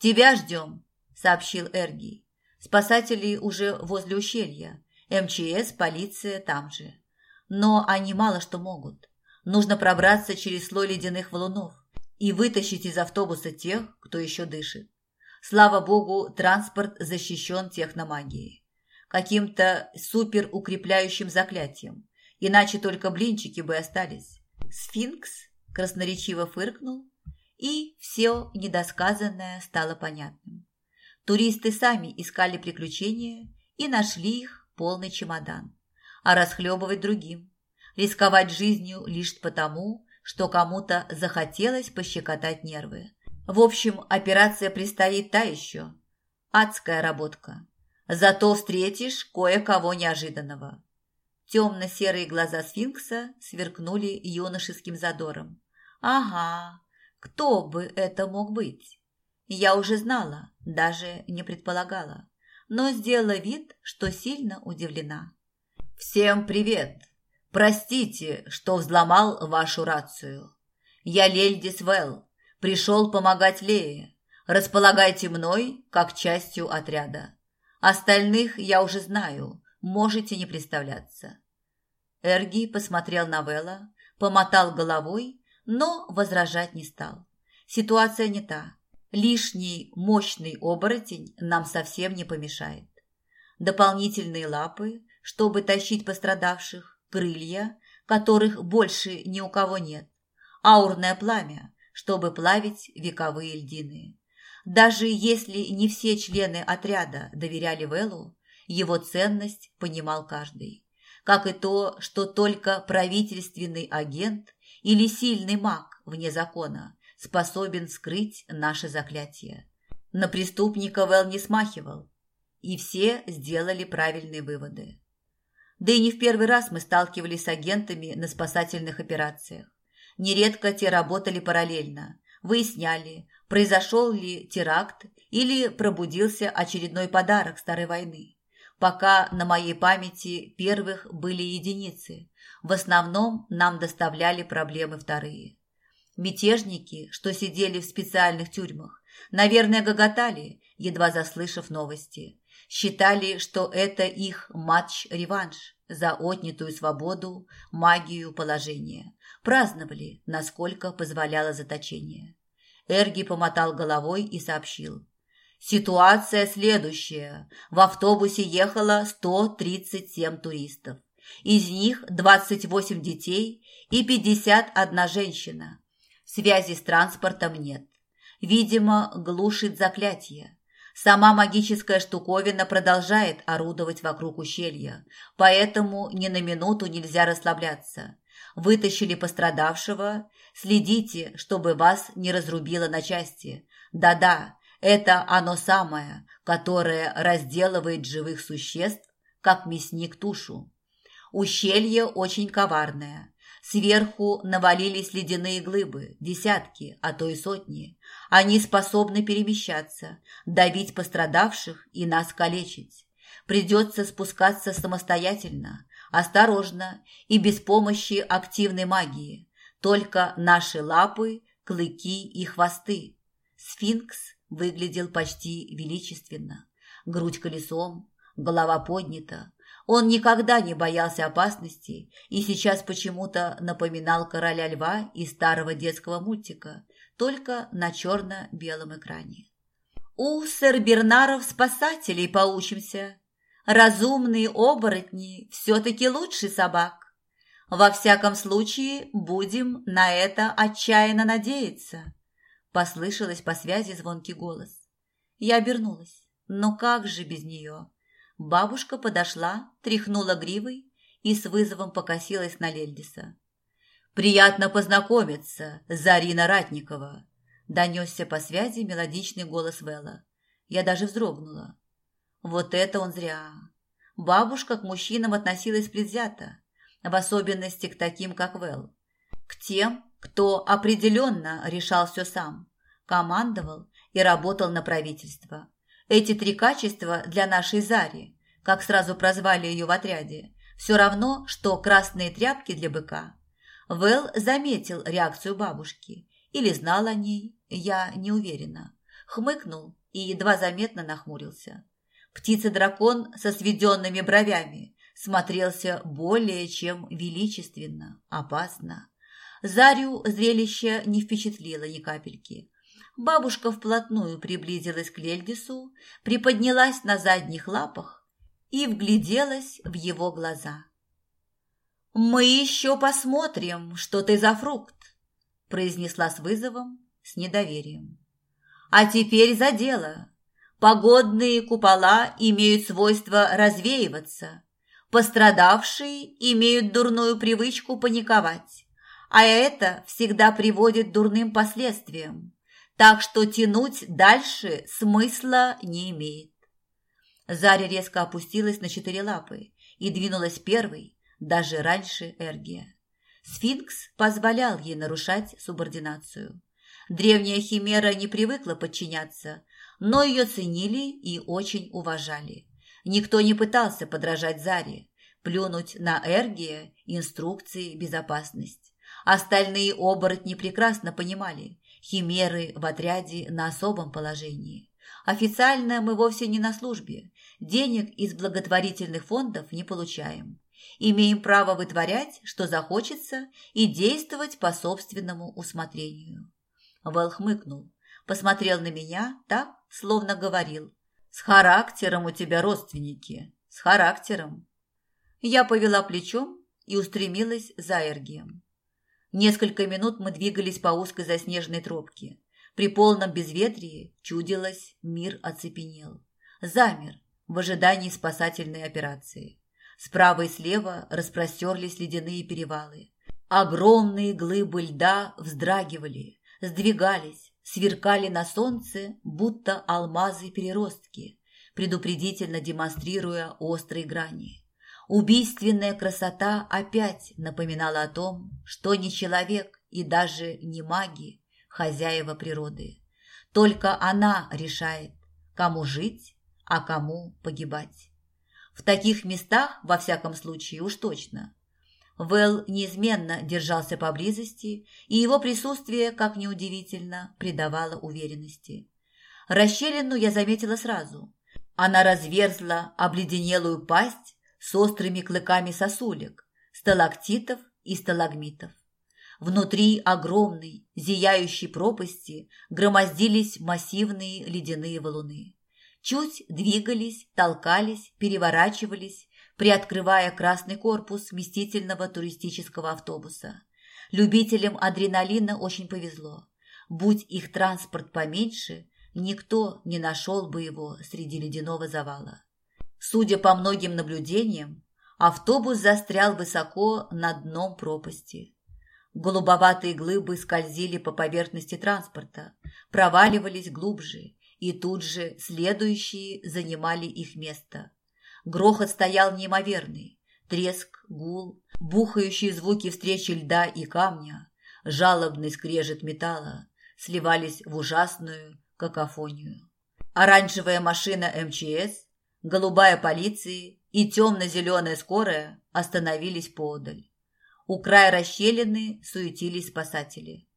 «Тебя ждем», – сообщил Эргий. «Спасатели уже возле ущелья. МЧС, полиция там же. Но они мало что могут. Нужно пробраться через слой ледяных валунов и вытащить из автобуса тех, кто еще дышит. Слава богу, транспорт защищен техномагией. Каким-то суперукрепляющим заклятием. Иначе только блинчики бы остались. Сфинкс красноречиво фыркнул, и все недосказанное стало понятным. Туристы сами искали приключения и нашли их полный чемодан, а расхлебывать другим, рисковать жизнью лишь потому, что кому-то захотелось пощекотать нервы. В общем, операция предстоит та еще. Адская работка. Зато встретишь кое-кого неожиданного. Темно-серые глаза сфинкса сверкнули юношеским задором. Ага, кто бы это мог быть? Я уже знала, даже не предполагала но сделала вид, что сильно удивлена. «Всем привет! Простите, что взломал вашу рацию. Я Лельдис Вэлл, пришел помогать Лее. Располагайте мной, как частью отряда. Остальных я уже знаю, можете не представляться». Эрги посмотрел на Вэлла, помотал головой, но возражать не стал. Ситуация не та. Лишний мощный оборотень нам совсем не помешает. Дополнительные лапы, чтобы тащить пострадавших, крылья, которых больше ни у кого нет, аурное пламя, чтобы плавить вековые льдины. Даже если не все члены отряда доверяли Веллу, его ценность понимал каждый. Как и то, что только правительственный агент или сильный маг вне закона способен скрыть наше заклятие. На преступника Вэл не смахивал, и все сделали правильные выводы. Да и не в первый раз мы сталкивались с агентами на спасательных операциях. Нередко те работали параллельно, выясняли, произошел ли теракт или пробудился очередной подарок старой войны. Пока на моей памяти первых были единицы, в основном нам доставляли проблемы вторые. Мятежники, что сидели в специальных тюрьмах, наверное, гоготали, едва заслышав новости. Считали, что это их матч-реванш за отнятую свободу, магию положения. Праздновали, насколько позволяло заточение. Эрги помотал головой и сообщил. Ситуация следующая. В автобусе ехало 137 туристов. Из них 28 детей и 51 женщина. Связи с транспортом нет. Видимо, глушит заклятие. Сама магическая штуковина продолжает орудовать вокруг ущелья, поэтому ни на минуту нельзя расслабляться. Вытащили пострадавшего, Следите, чтобы вас не разрубило на части. Да-да, это оно самое, которое разделывает живых существ, как мясник тушу. Ущелье очень коварное. Сверху навалились ледяные глыбы, десятки, а то и сотни. Они способны перемещаться, давить пострадавших и нас калечить. Придется спускаться самостоятельно, осторожно и без помощи активной магии. Только наши лапы, клыки и хвосты. Сфинкс выглядел почти величественно. Грудь колесом, голова поднята. Он никогда не боялся опасности и сейчас почему-то напоминал короля льва из старого детского мультика, только на черно-белом экране. «У сэр-Бернаров спасателей поучимся. Разумные оборотни все-таки лучше собак. Во всяком случае, будем на это отчаянно надеяться», послышалось по связи звонкий голос. Я обернулась. Но как же без нее? Бабушка подошла, тряхнула гривой и с вызовом покосилась на Лельдиса. «Приятно познакомиться, Зарина Ратникова!» Донесся по связи мелодичный голос Вэлла. Я даже вздрогнула. Вот это он зря. Бабушка к мужчинам относилась предвзято, в особенности к таким, как Вэл. К тем, кто определенно решал все сам, командовал и работал на правительство. Эти три качества для нашей Зари, как сразу прозвали ее в отряде, все равно, что красные тряпки для быка. Вэл заметил реакцию бабушки или знал о ней, я не уверена. Хмыкнул и едва заметно нахмурился. Птица-дракон со сведенными бровями смотрелся более чем величественно, опасно. Зарю зрелище не впечатлило ни капельки. Бабушка вплотную приблизилась к Лельдису, приподнялась на задних лапах и вгляделась в его глаза. «Мы еще посмотрим, что ты за фрукт», – произнесла с вызовом, с недоверием. «А теперь за дело. Погодные купола имеют свойство развеиваться. Пострадавшие имеют дурную привычку паниковать, а это всегда приводит к дурным последствиям так что тянуть дальше смысла не имеет. Заря резко опустилась на четыре лапы и двинулась первой, даже раньше Эргия. Сфинкс позволял ей нарушать субординацию. Древняя химера не привыкла подчиняться, но ее ценили и очень уважали. Никто не пытался подражать Заре, плюнуть на Эргия инструкции безопасность. Остальные оборотни прекрасно понимали, Химеры в отряде на особом положении. Официально мы вовсе не на службе. Денег из благотворительных фондов не получаем. Имеем право вытворять, что захочется, и действовать по собственному усмотрению. Вэл хмыкнул, посмотрел на меня так, словно говорил. «С характером у тебя родственники, с характером». Я повела плечом и устремилась за Эргием. Несколько минут мы двигались по узкой заснеженной тропке. При полном безветрии, чудилось, мир оцепенел. Замер в ожидании спасательной операции. Справа и слева распростерлись ледяные перевалы. Огромные глыбы льда вздрагивали, сдвигались, сверкали на солнце, будто алмазы-переростки, предупредительно демонстрируя острые грани. Убийственная красота опять напоминала о том, что не человек и даже не маги хозяева природы. Только она решает, кому жить, а кому погибать. В таких местах, во всяком случае, уж точно. Вэл неизменно держался поблизости, и его присутствие, как неудивительно, придавало уверенности. Расщелину я заметила сразу. Она разверзла обледенелую пасть с острыми клыками сосулек, сталактитов и сталагмитов. Внутри огромной, зияющей пропасти громоздились массивные ледяные валуны. Чуть двигались, толкались, переворачивались, приоткрывая красный корпус вместительного туристического автобуса. Любителям адреналина очень повезло. Будь их транспорт поменьше, никто не нашел бы его среди ледяного завала. Судя по многим наблюдениям, автобус застрял высоко над дном пропасти. Голубоватые глыбы скользили по поверхности транспорта, проваливались глубже, и тут же следующие занимали их место. Грохот стоял неимоверный. Треск, гул, бухающие звуки встречи льда и камня, жалобный скрежет металла сливались в ужасную какофонию. Оранжевая машина МЧС, голубая полиции и темно-зеленая скорая остановились поодаль. У края расщелины суетились спасатели.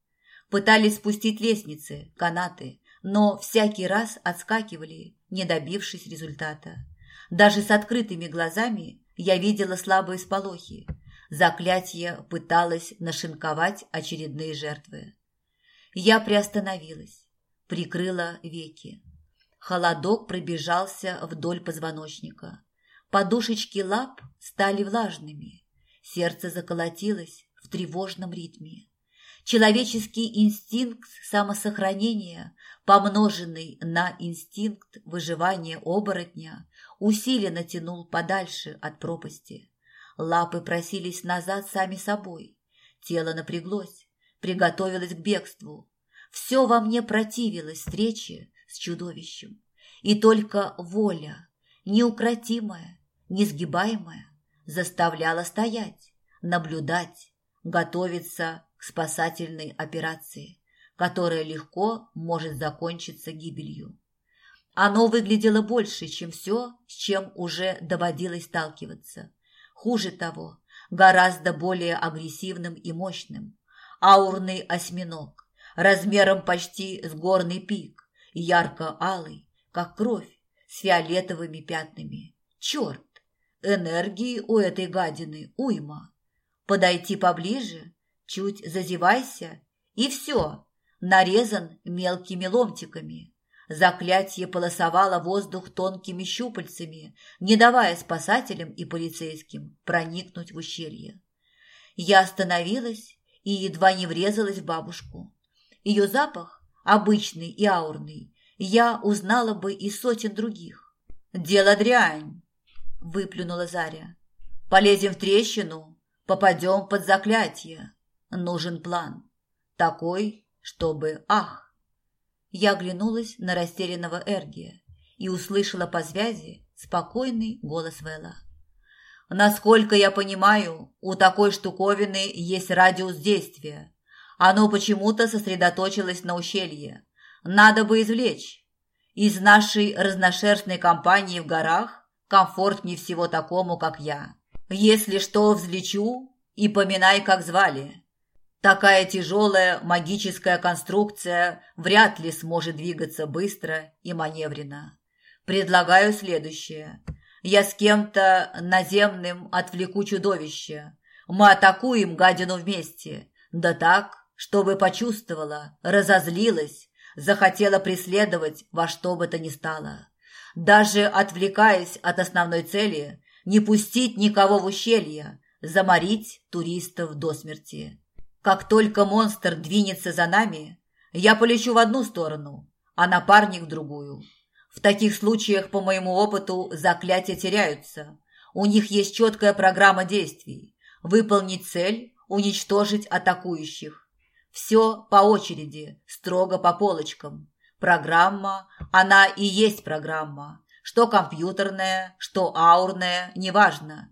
Пытались спустить лестницы, канаты, но всякий раз отскакивали, не добившись результата. Даже с открытыми глазами я видела слабые сполохи. Заклятие пыталось нашинковать очередные жертвы. Я приостановилась, прикрыла веки. Холодок пробежался вдоль позвоночника. Подушечки лап стали влажными. Сердце заколотилось в тревожном ритме. Человеческий инстинкт самосохранения, помноженный на инстинкт выживания оборотня, усиленно тянул подальше от пропасти. Лапы просились назад сами собой. Тело напряглось, приготовилось к бегству. Все во мне противилось встрече с чудовищем. И только воля, неукротимая, несгибаемая, заставляла стоять, наблюдать, готовиться к спасательной операции, которая легко может закончиться гибелью. Оно выглядело больше, чем все, с чем уже доводилось сталкиваться. Хуже того, гораздо более агрессивным и мощным. Аурный осьминог, размером почти с горный пик, ярко-алый, как кровь, с фиолетовыми пятнами. Черт! Энергии у этой гадины уйма. Подойти поближе чуть зазевайся, и все, нарезан мелкими ломтиками. Заклятие полосовало воздух тонкими щупальцами, не давая спасателям и полицейским проникнуть в ущелье. Я остановилась и едва не врезалась в бабушку. Ее запах, обычный и аурный, я узнала бы из сотен других. «Дело дрянь!» – выплюнула Заря. «Полезем в трещину, попадем под заклятие. Нужен план. Такой, чтобы ах. Я оглянулась на растерянного Эргия и услышала по связи спокойный голос Вэлла. Насколько я понимаю, у такой штуковины есть радиус действия. Оно почему-то сосредоточилось на ущелье. Надо бы извлечь. Из нашей разношерстной компании в горах комфортнее всего такому, как я. Если что взлечу, и поминай, как звали. Такая тяжелая магическая конструкция вряд ли сможет двигаться быстро и маневренно. Предлагаю следующее. Я с кем-то наземным отвлеку чудовище. Мы атакуем гадину вместе. Да так, чтобы почувствовала, разозлилась, захотела преследовать во что бы то ни стало. Даже отвлекаясь от основной цели, не пустить никого в ущелье, заморить туристов до смерти. Как только монстр двинется за нами, я полечу в одну сторону, а напарник в другую. В таких случаях, по моему опыту, заклятия теряются. У них есть четкая программа действий. Выполнить цель, уничтожить атакующих. Все по очереди, строго по полочкам. Программа, она и есть программа. Что компьютерная, что аурная, неважно.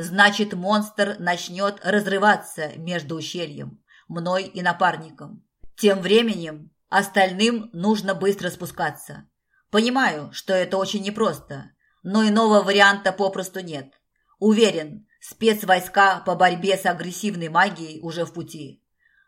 Значит, монстр начнет разрываться между ущельем, мной и напарником. Тем временем остальным нужно быстро спускаться. Понимаю, что это очень непросто, но иного варианта попросту нет. Уверен, спецвойска по борьбе с агрессивной магией уже в пути.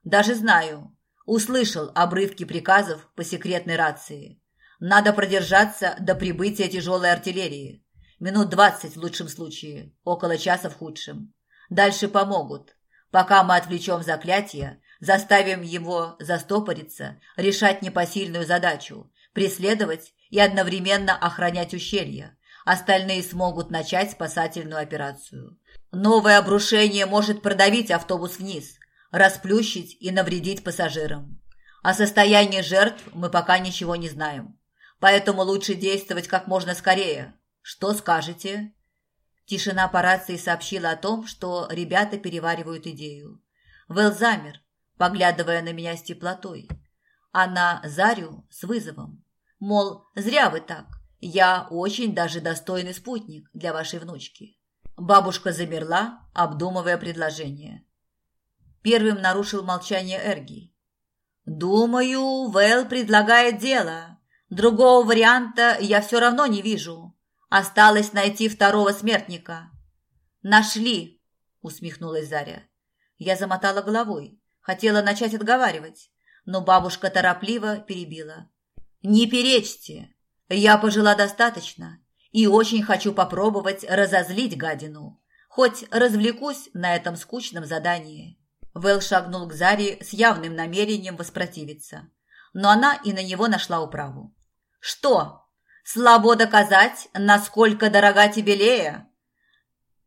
Даже знаю, услышал обрывки приказов по секретной рации. Надо продержаться до прибытия тяжелой артиллерии. Минут двадцать в лучшем случае, около часа в худшем. Дальше помогут. Пока мы отвлечем заклятие, заставим его застопориться, решать непосильную задачу, преследовать и одновременно охранять ущелье. Остальные смогут начать спасательную операцию. Новое обрушение может продавить автобус вниз, расплющить и навредить пассажирам. О состоянии жертв мы пока ничего не знаем. Поэтому лучше действовать как можно скорее, «Что скажете?» Тишина по рации сообщила о том, что ребята переваривают идею. Вэл замер, поглядывая на меня с теплотой, а на Зарю с вызовом. Мол, зря вы так, я очень даже достойный спутник для вашей внучки. Бабушка замерла, обдумывая предложение. Первым нарушил молчание Эрги. «Думаю, Вэл предлагает дело. Другого варианта я все равно не вижу. Осталось найти второго смертника». «Нашли!» – усмехнулась Заря. Я замотала головой, хотела начать отговаривать, но бабушка торопливо перебила. «Не перечьте! Я пожила достаточно и очень хочу попробовать разозлить гадину, хоть развлекусь на этом скучном задании». Вэл шагнул к Заре с явным намерением воспротивиться, но она и на него нашла управу. «Что? Слабо доказать, насколько дорога тебе Лея?»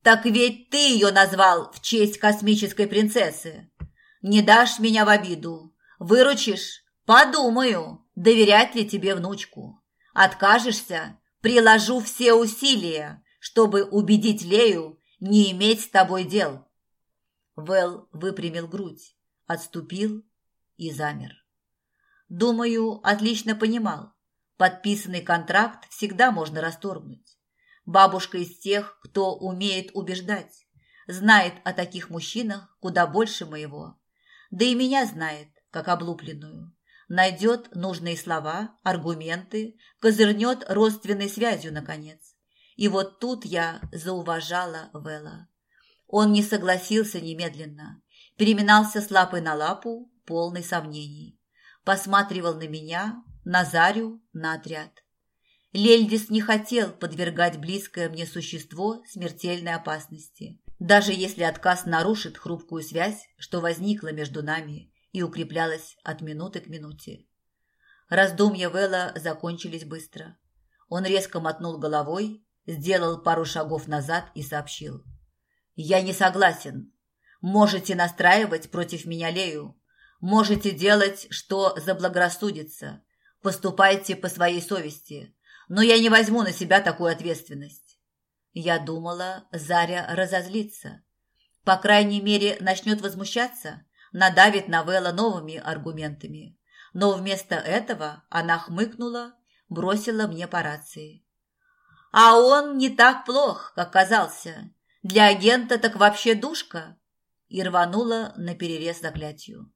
«Так ведь ты ее назвал в честь космической принцессы. Не дашь меня в обиду. Выручишь? Подумаю, доверять ли тебе внучку. Откажешься? Приложу все усилия, чтобы убедить Лею не иметь с тобой дел». Вэл выпрямил грудь, отступил и замер. Думаю, отлично понимал. Подписанный контракт всегда можно расторгнуть. Бабушка из тех, кто умеет убеждать, знает о таких мужчинах куда больше моего. Да и меня знает, как облупленную. Найдет нужные слова, аргументы, козырнет родственной связью, наконец. И вот тут я зауважала Вела. Он не согласился немедленно, переминался с лапы на лапу, полный сомнений. Посматривал на меня, на Зарю, на отряд. Лельдис не хотел подвергать близкое мне существо смертельной опасности, даже если отказ нарушит хрупкую связь, что возникла между нами и укреплялась от минуты к минуте. Раздумья Вэлла закончились быстро. Он резко мотнул головой, сделал пару шагов назад и сообщил. «Я не согласен. Можете настраивать против меня Лею. Можете делать, что заблагорассудится. Поступайте по своей совести но я не возьму на себя такую ответственность. Я думала, Заря разозлится. По крайней мере, начнет возмущаться, надавит на Вэлла новыми аргументами. Но вместо этого она хмыкнула, бросила мне по рации. «А он не так плох, как казался. Для агента так вообще душка!» И рванула на перерез заклятию.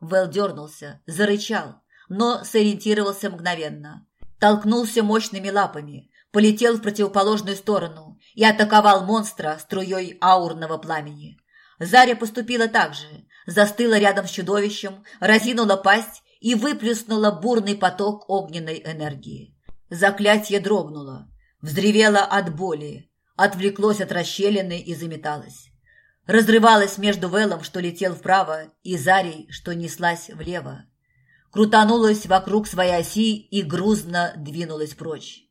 Вэл дернулся, зарычал, но сориентировался мгновенно толкнулся мощными лапами, полетел в противоположную сторону и атаковал монстра струей аурного пламени. Заря поступила так же, застыла рядом с чудовищем, разинула пасть и выплюснула бурный поток огненной энергии. Заклятие дрогнуло, взревело от боли, отвлеклось от расщелины и заметалось. Разрывалось между Велом, что летел вправо, и Зарей, что неслась влево крутанулась вокруг своей оси и грузно двинулась прочь.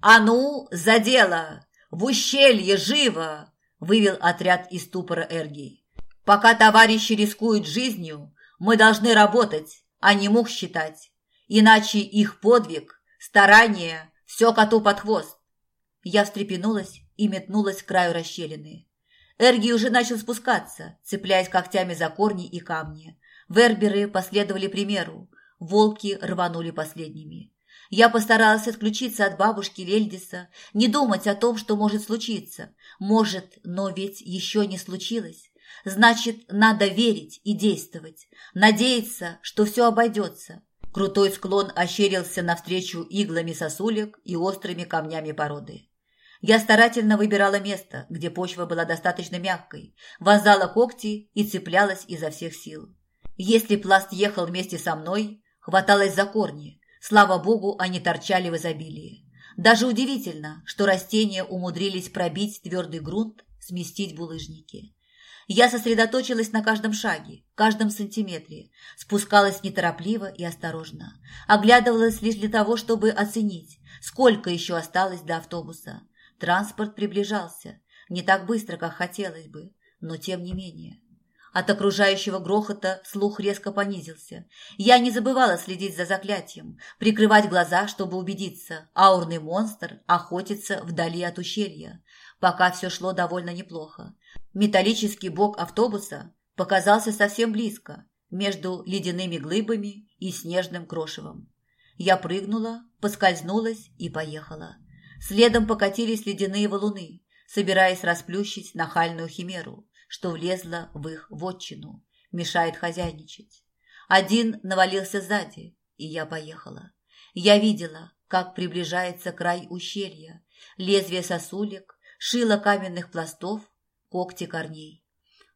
«А ну, за дело! В ущелье живо!» – вывел отряд из ступора Эргий. «Пока товарищи рискуют жизнью, мы должны работать, а не мух считать. Иначе их подвиг, старание – все коту под хвост». Я встрепенулась и метнулась к краю расщелины. Эргий уже начал спускаться, цепляясь когтями за корни и камни. Верберы последовали примеру. Волки рванули последними. Я постаралась отключиться от бабушки Лельдиса, не думать о том, что может случиться. Может, но ведь еще не случилось. Значит, надо верить и действовать, надеяться, что все обойдется. Крутой склон ощерился навстречу иглами сосулек и острыми камнями породы. Я старательно выбирала место, где почва была достаточно мягкой, вонзала когти и цеплялась изо всех сил. Если пласт ехал вместе со мной, хваталось за корни. Слава богу, они торчали в изобилии. Даже удивительно, что растения умудрились пробить твердый грунт, сместить булыжники. Я сосредоточилась на каждом шаге, каждом сантиметре, спускалась неторопливо и осторожно, оглядывалась лишь для того, чтобы оценить, сколько еще осталось до автобуса. Транспорт приближался, не так быстро, как хотелось бы, но тем не менее. От окружающего грохота слух резко понизился. Я не забывала следить за заклятием, прикрывать глаза, чтобы убедиться. Аурный монстр охотится вдали от ущелья. Пока все шло довольно неплохо. Металлический бок автобуса показался совсем близко, между ледяными глыбами и снежным крошевом. Я прыгнула, поскользнулась и поехала. Следом покатились ледяные валуны, собираясь расплющить нахальную химеру, что влезла в их вотчину, мешает хозяйничать. Один навалился сзади, и я поехала. Я видела, как приближается край ущелья, лезвие сосулек, шило каменных пластов, когти корней.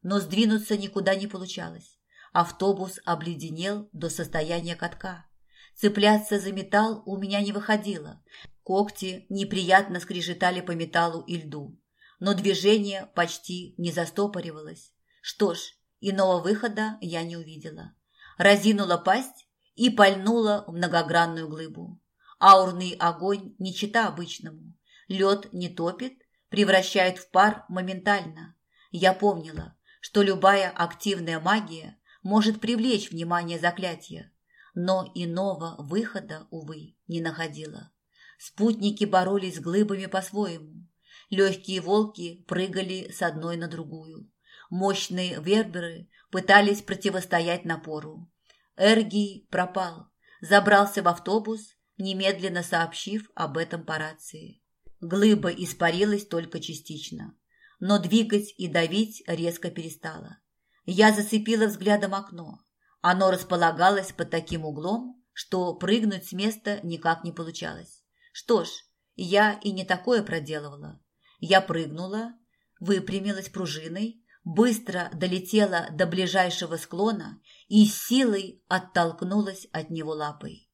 Но сдвинуться никуда не получалось. Автобус обледенел до состояния катка. Цепляться за металл у меня не выходило. Когти неприятно скрежетали по металлу и льду. Но движение почти не застопоривалось. Что ж, иного выхода я не увидела. Разинула пасть и пальнула в многогранную глыбу. Аурный огонь не чита обычному. Лед не топит, превращает в пар моментально. Я помнила, что любая активная магия может привлечь внимание заклятия, но иного выхода, увы, не находила. Спутники боролись с глыбами по-своему. Легкие волки прыгали с одной на другую. Мощные верберы пытались противостоять напору. Эргий пропал, забрался в автобус, немедленно сообщив об этом по рации. Глыба испарилась только частично, но двигать и давить резко перестала. Я зацепила взглядом окно. Оно располагалось под таким углом, что прыгнуть с места никак не получалось. Что ж, я и не такое проделывала. Я прыгнула, выпрямилась пружиной, быстро долетела до ближайшего склона и силой оттолкнулась от него лапой.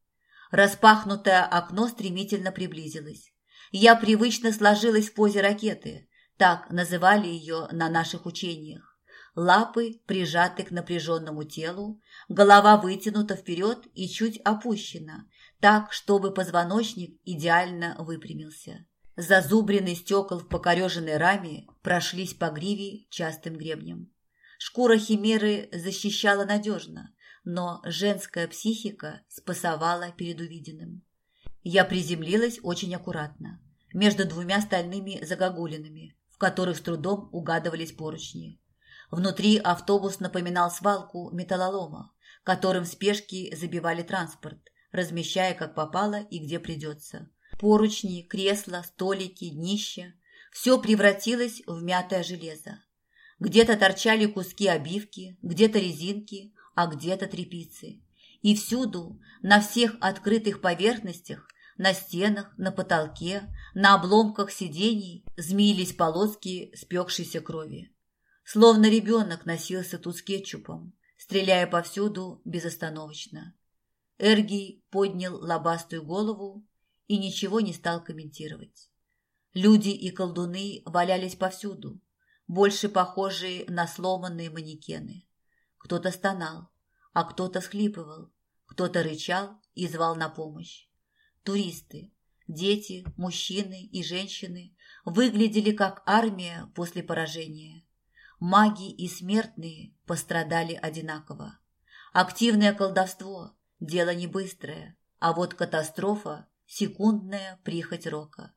Распахнутое окно стремительно приблизилось. Я привычно сложилась в позе ракеты, так называли ее на наших учениях. Лапы прижаты к напряженному телу, голова вытянута вперед и чуть опущена, так, чтобы позвоночник идеально выпрямился. Зазубренные стекол в покореженной раме прошлись по гриве частым гребнем. Шкура химеры защищала надежно, но женская психика спасовала перед увиденным. Я приземлилась очень аккуратно, между двумя стальными загогулинами, в которых с трудом угадывались поручни. Внутри автобус напоминал свалку металлолома, которым в спешке забивали транспорт, размещая как попало и где придется. Поручни, кресла, столики, днища – все превратилось в мятое железо. Где-то торчали куски обивки, где-то резинки, а где-то тряпицы. И всюду, на всех открытых поверхностях, на стенах, на потолке, на обломках сидений змеились полоски спекшейся крови. Словно ребенок носился тут с кетчупом, стреляя повсюду безостановочно. Эргий поднял лобастую голову и ничего не стал комментировать. Люди и колдуны валялись повсюду, больше похожие на сломанные манекены. Кто-то стонал, а кто-то схлипывал, кто-то рычал и звал на помощь. Туристы, дети, мужчины и женщины выглядели как армия после поражения. Маги и смертные пострадали одинаково. Активное колдовство – дело не быстрое, а вот катастрофа – секундная прихоть рока.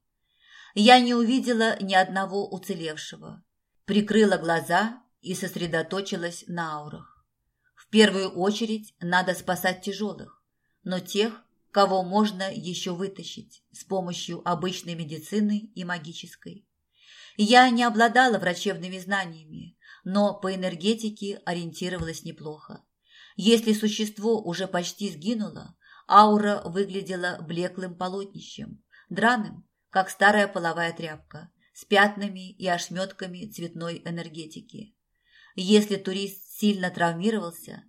Я не увидела ни одного уцелевшего. Прикрыла глаза и сосредоточилась на аурах. В первую очередь надо спасать тяжелых, но тех, кого можно еще вытащить с помощью обычной медицины и магической. Я не обладала врачебными знаниями, но по энергетике ориентировалась неплохо. Если существо уже почти сгинуло, аура выглядела блеклым полотнищем, драным, как старая половая тряпка, с пятнами и ошметками цветной энергетики. Если турист сильно травмировался,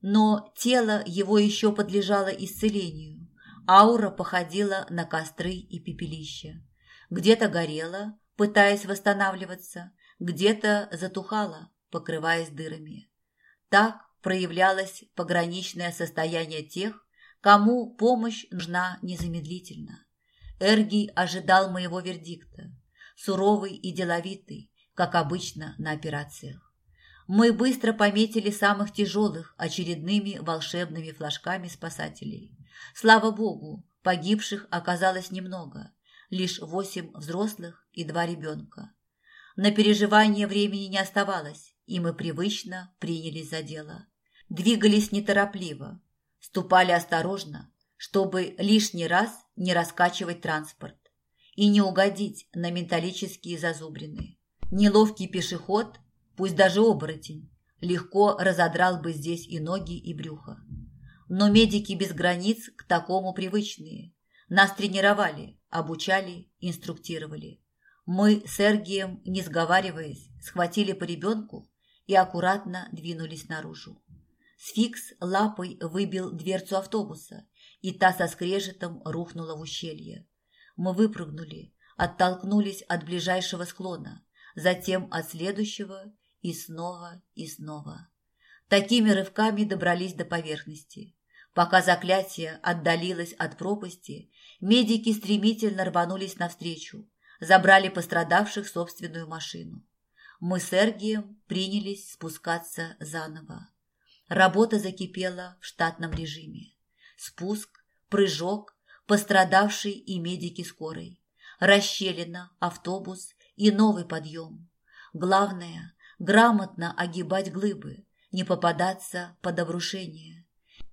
но тело его еще подлежало исцелению, аура походила на костры и пепелища. Где-то горела, пытаясь восстанавливаться, где-то затухала, покрываясь дырами. Так проявлялось пограничное состояние тех, кому помощь нужна незамедлительно. Эргий ожидал моего вердикта, суровый и деловитый, как обычно на операциях. Мы быстро пометили самых тяжелых очередными волшебными флажками спасателей. Слава богу, погибших оказалось немного, лишь восемь взрослых и два ребенка. На переживание времени не оставалось, и мы привычно принялись за дело. Двигались неторопливо, ступали осторожно, чтобы лишний раз не раскачивать транспорт и не угодить на металлические зазубрины. Неловкий пешеход, пусть даже оборотень, легко разодрал бы здесь и ноги, и брюхо. Но медики без границ к такому привычные. Нас тренировали, обучали, инструктировали. Мы с Эргием, не сговариваясь, схватили по ребенку и аккуратно двинулись наружу. Сфикс лапой выбил дверцу автобуса, и та со скрежетом рухнула в ущелье. Мы выпрыгнули, оттолкнулись от ближайшего склона, затем от следующего и снова и снова. Такими рывками добрались до поверхности. Пока заклятие отдалилось от пропасти, медики стремительно рванулись навстречу, забрали пострадавших собственную машину. Мы с Эргием принялись спускаться заново. Работа закипела в штатном режиме. Спуск, прыжок, пострадавший и медики скорой. Расщелина, автобус и новый подъем. Главное – грамотно огибать глыбы, не попадаться под обрушение.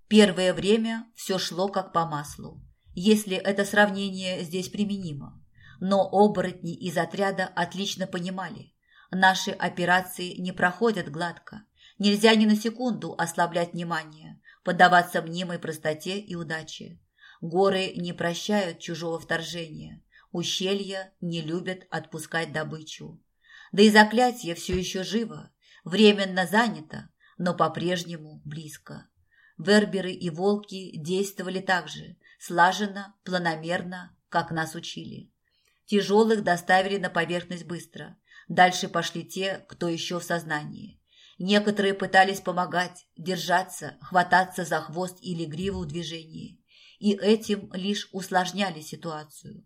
Первое время все шло как по маслу, если это сравнение здесь применимо. Но оборотни из отряда отлично понимали, наши операции не проходят гладко. Нельзя ни на секунду ослаблять внимание, поддаваться мнимой простоте и удаче. Горы не прощают чужого вторжения, ущелья не любят отпускать добычу. Да и заклятие все еще живо, временно занято, но по-прежнему близко. Верберы и волки действовали так же, слаженно, планомерно, как нас учили. Тяжелых доставили на поверхность быстро. Дальше пошли те, кто еще в сознании. Некоторые пытались помогать, держаться, хвататься за хвост или гриву в движении и этим лишь усложняли ситуацию.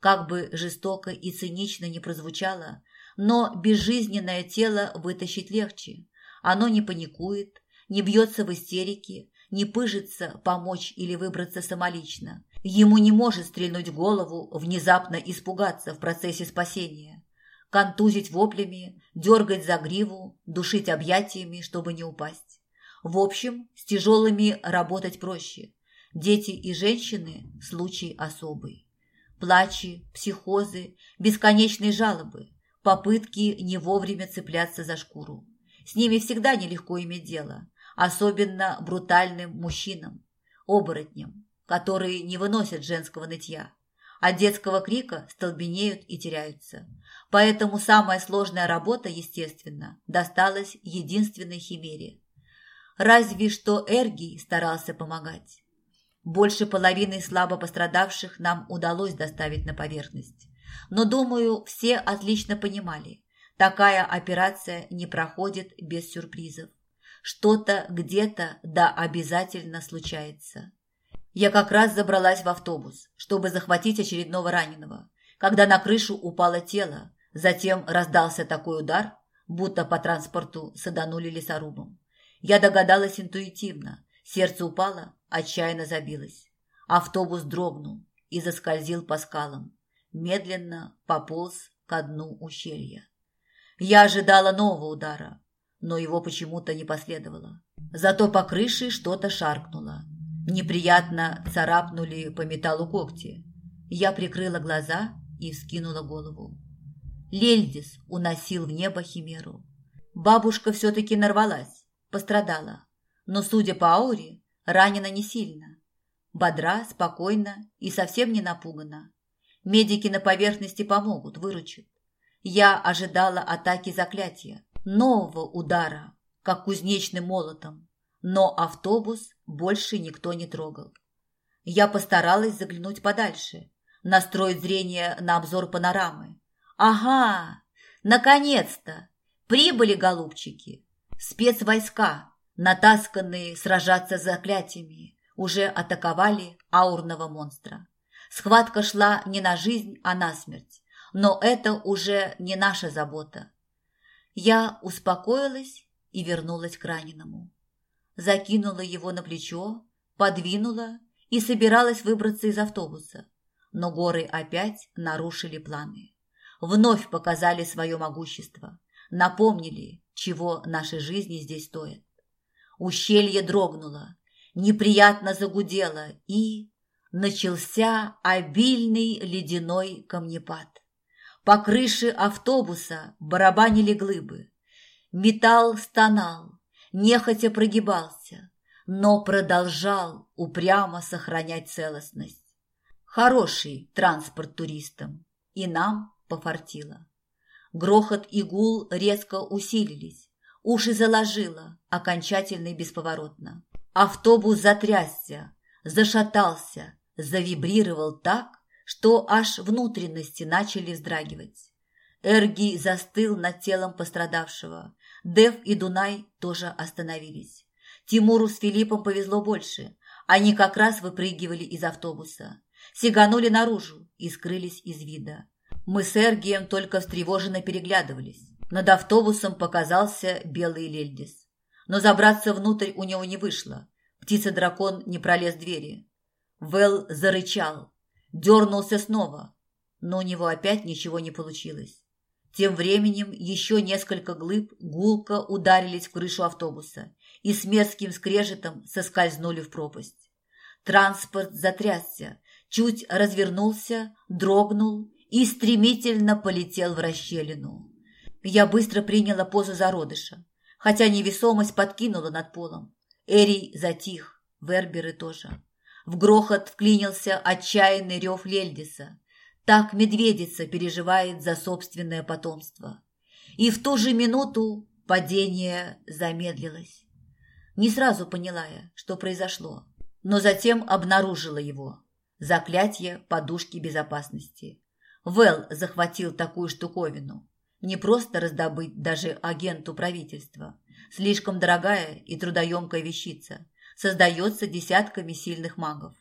Как бы жестоко и цинично не прозвучало, но безжизненное тело вытащить легче. Оно не паникует, не бьется в истерике, не пыжится помочь или выбраться самолично. Ему не может стрельнуть голову, внезапно испугаться в процессе спасения. Контузить воплями, дергать за гриву, душить объятиями, чтобы не упасть. В общем, с тяжелыми работать проще. Дети и женщины – случай особый. Плачи, психозы, бесконечные жалобы, попытки не вовремя цепляться за шкуру. С ними всегда нелегко иметь дело, особенно брутальным мужчинам, оборотням, которые не выносят женского нытья. От детского крика столбенеют и теряются. Поэтому самая сложная работа, естественно, досталась единственной химере. Разве что Эргий старался помогать. Больше половины слабо пострадавших нам удалось доставить на поверхность. Но, думаю, все отлично понимали, такая операция не проходит без сюрпризов. Что-то где-то да обязательно случается. Я как раз забралась в автобус, чтобы захватить очередного раненого, когда на крышу упало тело, затем раздался такой удар, будто по транспорту саданули лесорубом. Я догадалась интуитивно, сердце упало, отчаянно забилась. Автобус дрогнул и заскользил по скалам, медленно пополз ко дну ущелья. Я ожидала нового удара, но его почему-то не последовало. Зато по крыше что-то шаркнуло. Неприятно царапнули по металлу когти. Я прикрыла глаза и вскинула голову. Лельдис уносил в небо химеру. Бабушка все-таки нарвалась, пострадала. Но, судя по ауре, Ранена не сильно. Бодра, спокойна и совсем не напугана. Медики на поверхности помогут, выручат. Я ожидала атаки заклятия, нового удара, как кузнечным молотом, но автобус больше никто не трогал. Я постаралась заглянуть подальше, настроить зрение на обзор панорамы. Ага, наконец-то! Прибыли, голубчики! Спецвойска, натасканные сражаться с заклятиями, уже атаковали аурного монстра. Схватка шла не на жизнь, а на смерть. Но это уже не наша забота. Я успокоилась и вернулась к раненому. Закинула его на плечо, подвинула и собиралась выбраться из автобуса. Но горы опять нарушили планы. Вновь показали свое могущество. Напомнили, чего наши жизни здесь стоят. Ущелье дрогнуло, неприятно загудело, и начался обильный ледяной камнепад. По крыше автобуса барабанили глыбы. Металл стонал, нехотя прогибался, но продолжал упрямо сохранять целостность. Хороший транспорт туристам, и нам пофартило. Грохот и гул резко усилились, уши заложило, окончательно и бесповоротно. Автобус затрясся, зашатался, завибрировал так, что аж внутренности начали вздрагивать. Эрги застыл над телом пострадавшего. Дев и Дунай тоже остановились. Тимуру с Филиппом повезло больше. Они как раз выпрыгивали из автобуса. Сиганули наружу и скрылись из вида. Мы с Эргием только встревоженно переглядывались. Над автобусом показался белый лельдис. Но забраться внутрь у него не вышло. Птица-дракон не пролез двери. Вэл зарычал, дернулся снова, но у него опять ничего не получилось. Тем временем еще несколько глыб гулко ударились в крышу автобуса и с мерзким скрежетом соскользнули в пропасть. Транспорт затрясся, чуть развернулся, дрогнул и стремительно полетел в расщелину. Я быстро приняла позу зародыша, хотя невесомость подкинула над полом. Эрий затих, Верберы тоже. В грохот вклинился отчаянный рев Лельдиса. Так медведица переживает за собственное потомство. И в ту же минуту падение замедлилось. Не сразу поняла я, что произошло, но затем обнаружила его. Заклятие подушки безопасности. Вэл захватил такую штуковину. Не просто раздобыть даже агенту правительства. Слишком дорогая и трудоемкая вещица – создается десятками сильных магов.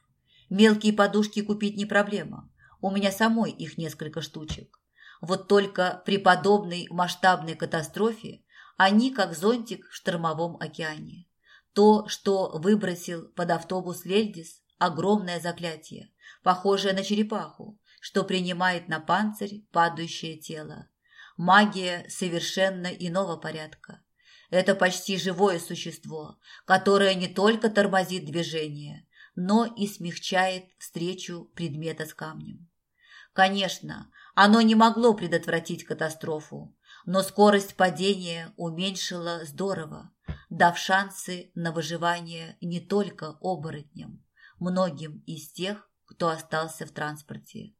Мелкие подушки купить не проблема. У меня самой их несколько штучек. Вот только при подобной масштабной катастрофе они как зонтик в штормовом океане. То, что выбросил под автобус Лельдис, огромное заклятие, похожее на черепаху, что принимает на панцирь падающее тело. Магия совершенно иного порядка. Это почти живое существо, которое не только тормозит движение, но и смягчает встречу предмета с камнем. Конечно, оно не могло предотвратить катастрофу, но скорость падения уменьшила здорово, дав шансы на выживание не только оборотням, многим из тех, кто остался в транспорте.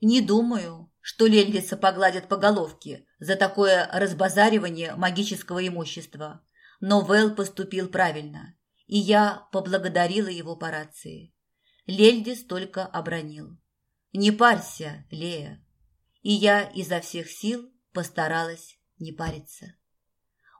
Не думаю, что Лельвиса погладят по головке за такое разбазаривание магического имущества. Но Вэл поступил правильно, и я поблагодарила его по рации. Лельдис только обронил. «Не парься, Лея». И я изо всех сил постаралась не париться.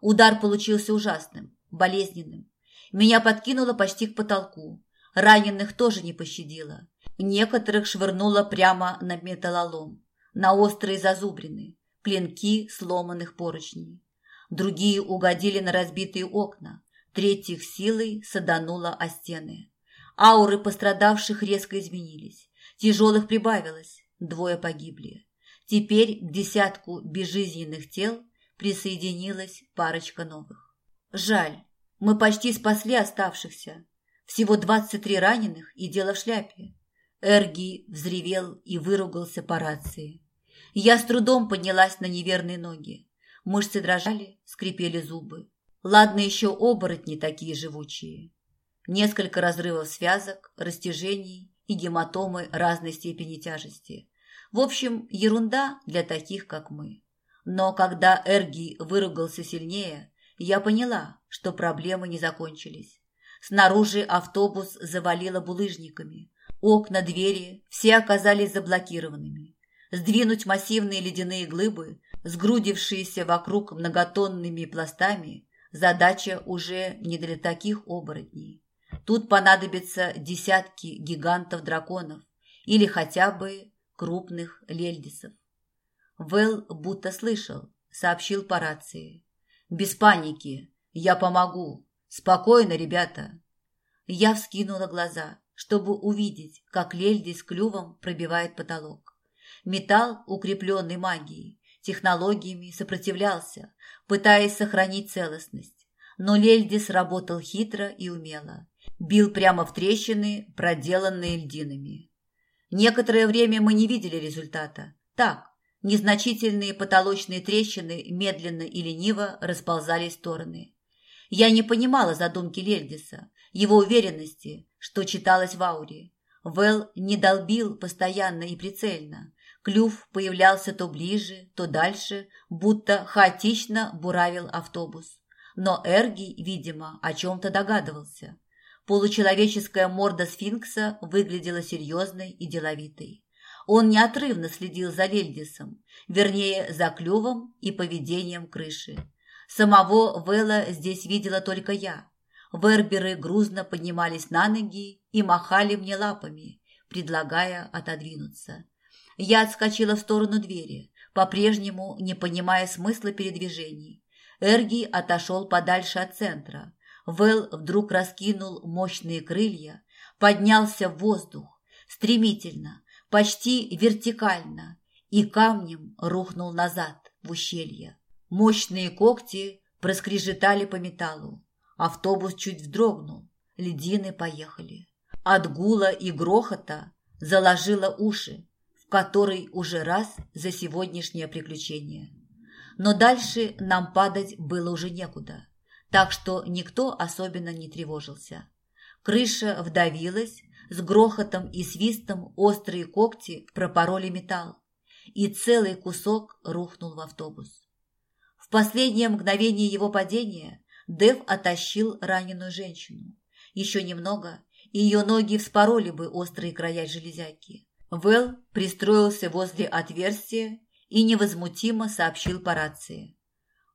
Удар получился ужасным, болезненным. Меня подкинуло почти к потолку. Раненых тоже не пощадило. Некоторых швырнуло прямо на металлолом, на острые зазубрины, клинки сломанных поручней. Другие угодили на разбитые окна, третьих силой садануло о стены. Ауры пострадавших резко изменились. Тяжелых прибавилось, двое погибли. Теперь к десятку безжизненных тел присоединилась парочка новых. Жаль, мы почти спасли оставшихся. Всего двадцать три раненых и дело в шляпе. Эрги взревел и выругался по рации. Я с трудом поднялась на неверные ноги. Мышцы дрожали, скрипели зубы. Ладно еще оборотни такие живучие. Несколько разрывов связок, растяжений и гематомы разной степени тяжести. В общем, ерунда для таких, как мы. Но когда Эрги выругался сильнее, я поняла, что проблемы не закончились. Снаружи автобус завалило булыжниками, Окна, двери – все оказались заблокированными. Сдвинуть массивные ледяные глыбы, сгрудившиеся вокруг многотонными пластами, задача уже не для таких оборотней. Тут понадобятся десятки гигантов-драконов или хотя бы крупных лельдисов. Вэл будто слышал, сообщил по рации. «Без паники, я помогу. Спокойно, ребята». Я вскинула глаза чтобы увидеть, как Лельди с клювом пробивает потолок. Металл, укрепленный магией, технологиями сопротивлялся, пытаясь сохранить целостность. Но Лельдис работал хитро и умело. Бил прямо в трещины, проделанные льдинами. Некоторое время мы не видели результата. Так, незначительные потолочные трещины медленно и лениво расползались в стороны. Я не понимала задумки Лельдиса, его уверенности, что читалось в ауре. Вэл не долбил постоянно и прицельно. Клюв появлялся то ближе, то дальше, будто хаотично буравил автобус. Но Эрги, видимо, о чем-то догадывался. Получеловеческая морда сфинкса выглядела серьезной и деловитой. Он неотрывно следил за Лельдисом, вернее, за клювом и поведением крыши. Самого Вэлла здесь видела только я. Верберы грузно поднимались на ноги и махали мне лапами, предлагая отодвинуться. Я отскочила в сторону двери, по-прежнему не понимая смысла передвижений. Эрги отошел подальше от центра. Вэл вдруг раскинул мощные крылья, поднялся в воздух, стремительно, почти вертикально, и камнем рухнул назад в ущелье. Мощные когти проскрежетали по металлу. Автобус чуть вздрогнул, льдины поехали. От гула и грохота заложило уши, который уже раз за сегодняшнее приключение. Но дальше нам падать было уже некуда, так что никто особенно не тревожился. Крыша вдавилась, с грохотом и свистом острые когти пропороли металл, и целый кусок рухнул в автобус. В последнее мгновение его падения Дев оттащил раненую женщину. Еще немного, и ее ноги вспороли бы острые края железяки. Вэл пристроился возле отверстия и невозмутимо сообщил по рации.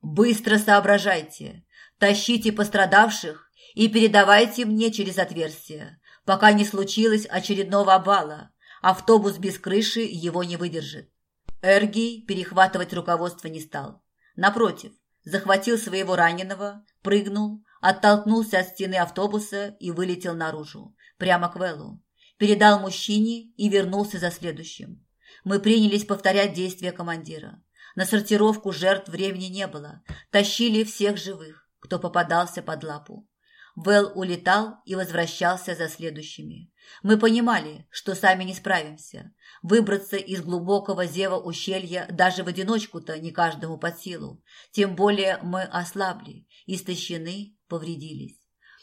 «Быстро соображайте! Тащите пострадавших и передавайте мне через отверстие, пока не случилось очередного обвала. Автобус без крыши его не выдержит». Эргий перехватывать руководство не стал. Напротив, захватил своего раненого, прыгнул, оттолкнулся от стены автобуса и вылетел наружу, прямо к Вэллу передал мужчине и вернулся за следующим. Мы принялись повторять действия командира. На сортировку жертв времени не было. Тащили всех живых, кто попадался под лапу. Вэл улетал и возвращался за следующими. Мы понимали, что сами не справимся. Выбраться из глубокого зева ущелья даже в одиночку-то не каждому под силу. Тем более мы ослабли, истощены, повредились.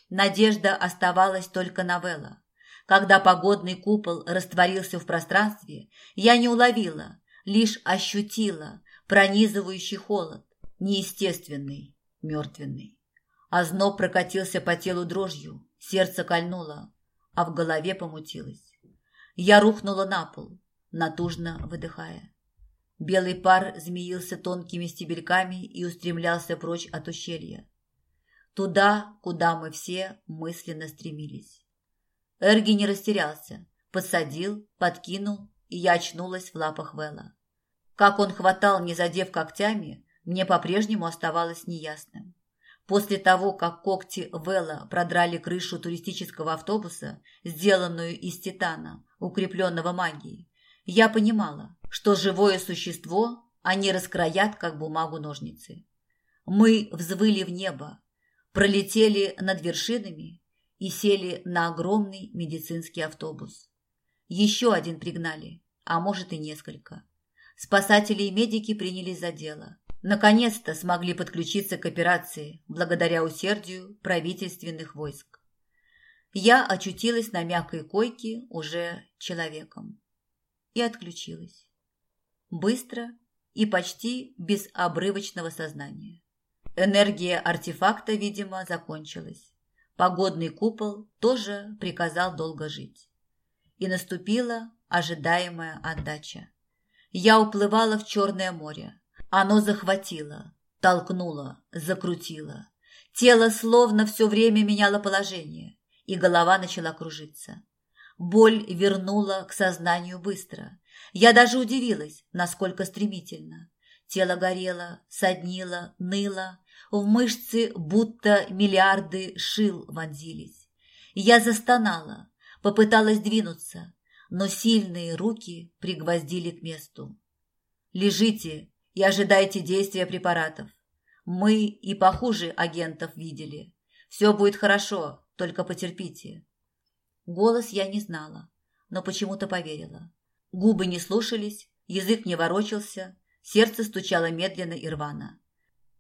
Надежда оставалась только на Вэлла. Когда погодный купол растворился в пространстве, я не уловила, лишь ощутила пронизывающий холод, неестественный, мертвенный. Озноб прокатился по телу дрожью, сердце кольнуло, а в голове помутилось. Я рухнула на пол, натужно выдыхая. Белый пар змеился тонкими стебельками и устремлялся прочь от ущелья. Туда, куда мы все мысленно стремились. Эрги не растерялся. Подсадил, подкинул, и я очнулась в лапах Вэлла. Как он хватал, не задев когтями, мне по-прежнему оставалось неясным. После того, как когти Вэлла продрали крышу туристического автобуса, сделанную из титана, укрепленного магией, я понимала, что живое существо они раскроят, как бумагу ножницы. Мы взвыли в небо, пролетели над вершинами и сели на огромный медицинский автобус. Еще один пригнали, а может и несколько. Спасатели и медики принялись за дело. Наконец-то смогли подключиться к операции благодаря усердию правительственных войск. Я очутилась на мягкой койке уже человеком и отключилась. Быстро и почти без обрывочного сознания. Энергия артефакта, видимо, закончилась. Погодный купол тоже приказал долго жить. И наступила ожидаемая отдача. Я уплывала в Черное море. Оно захватило, толкнуло, закрутило. Тело словно все время меняло положение, и голова начала кружиться. Боль вернула к сознанию быстро. Я даже удивилась, насколько стремительно. Тело горело, соднило, ныло, в мышцы будто миллиарды шил вонзились. Я застонала, попыталась двинуться, но сильные руки пригвоздили к месту. «Лежите и ожидайте действия препаратов. Мы и похуже агентов видели. Все будет хорошо, только потерпите. Голос я не знала, но почему-то поверила. Губы не слушались, язык не ворочался, сердце стучало медленно и рвано.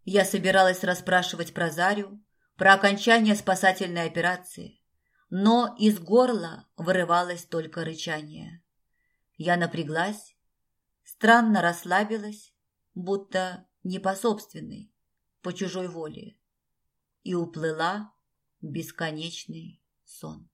Я собиралась расспрашивать про Зарю, про окончание спасательной операции, но из горла вырывалось только рычание. Я напряглась, странно расслабилась, будто не по собственной, по чужой воле, и уплыла в бесконечный сон.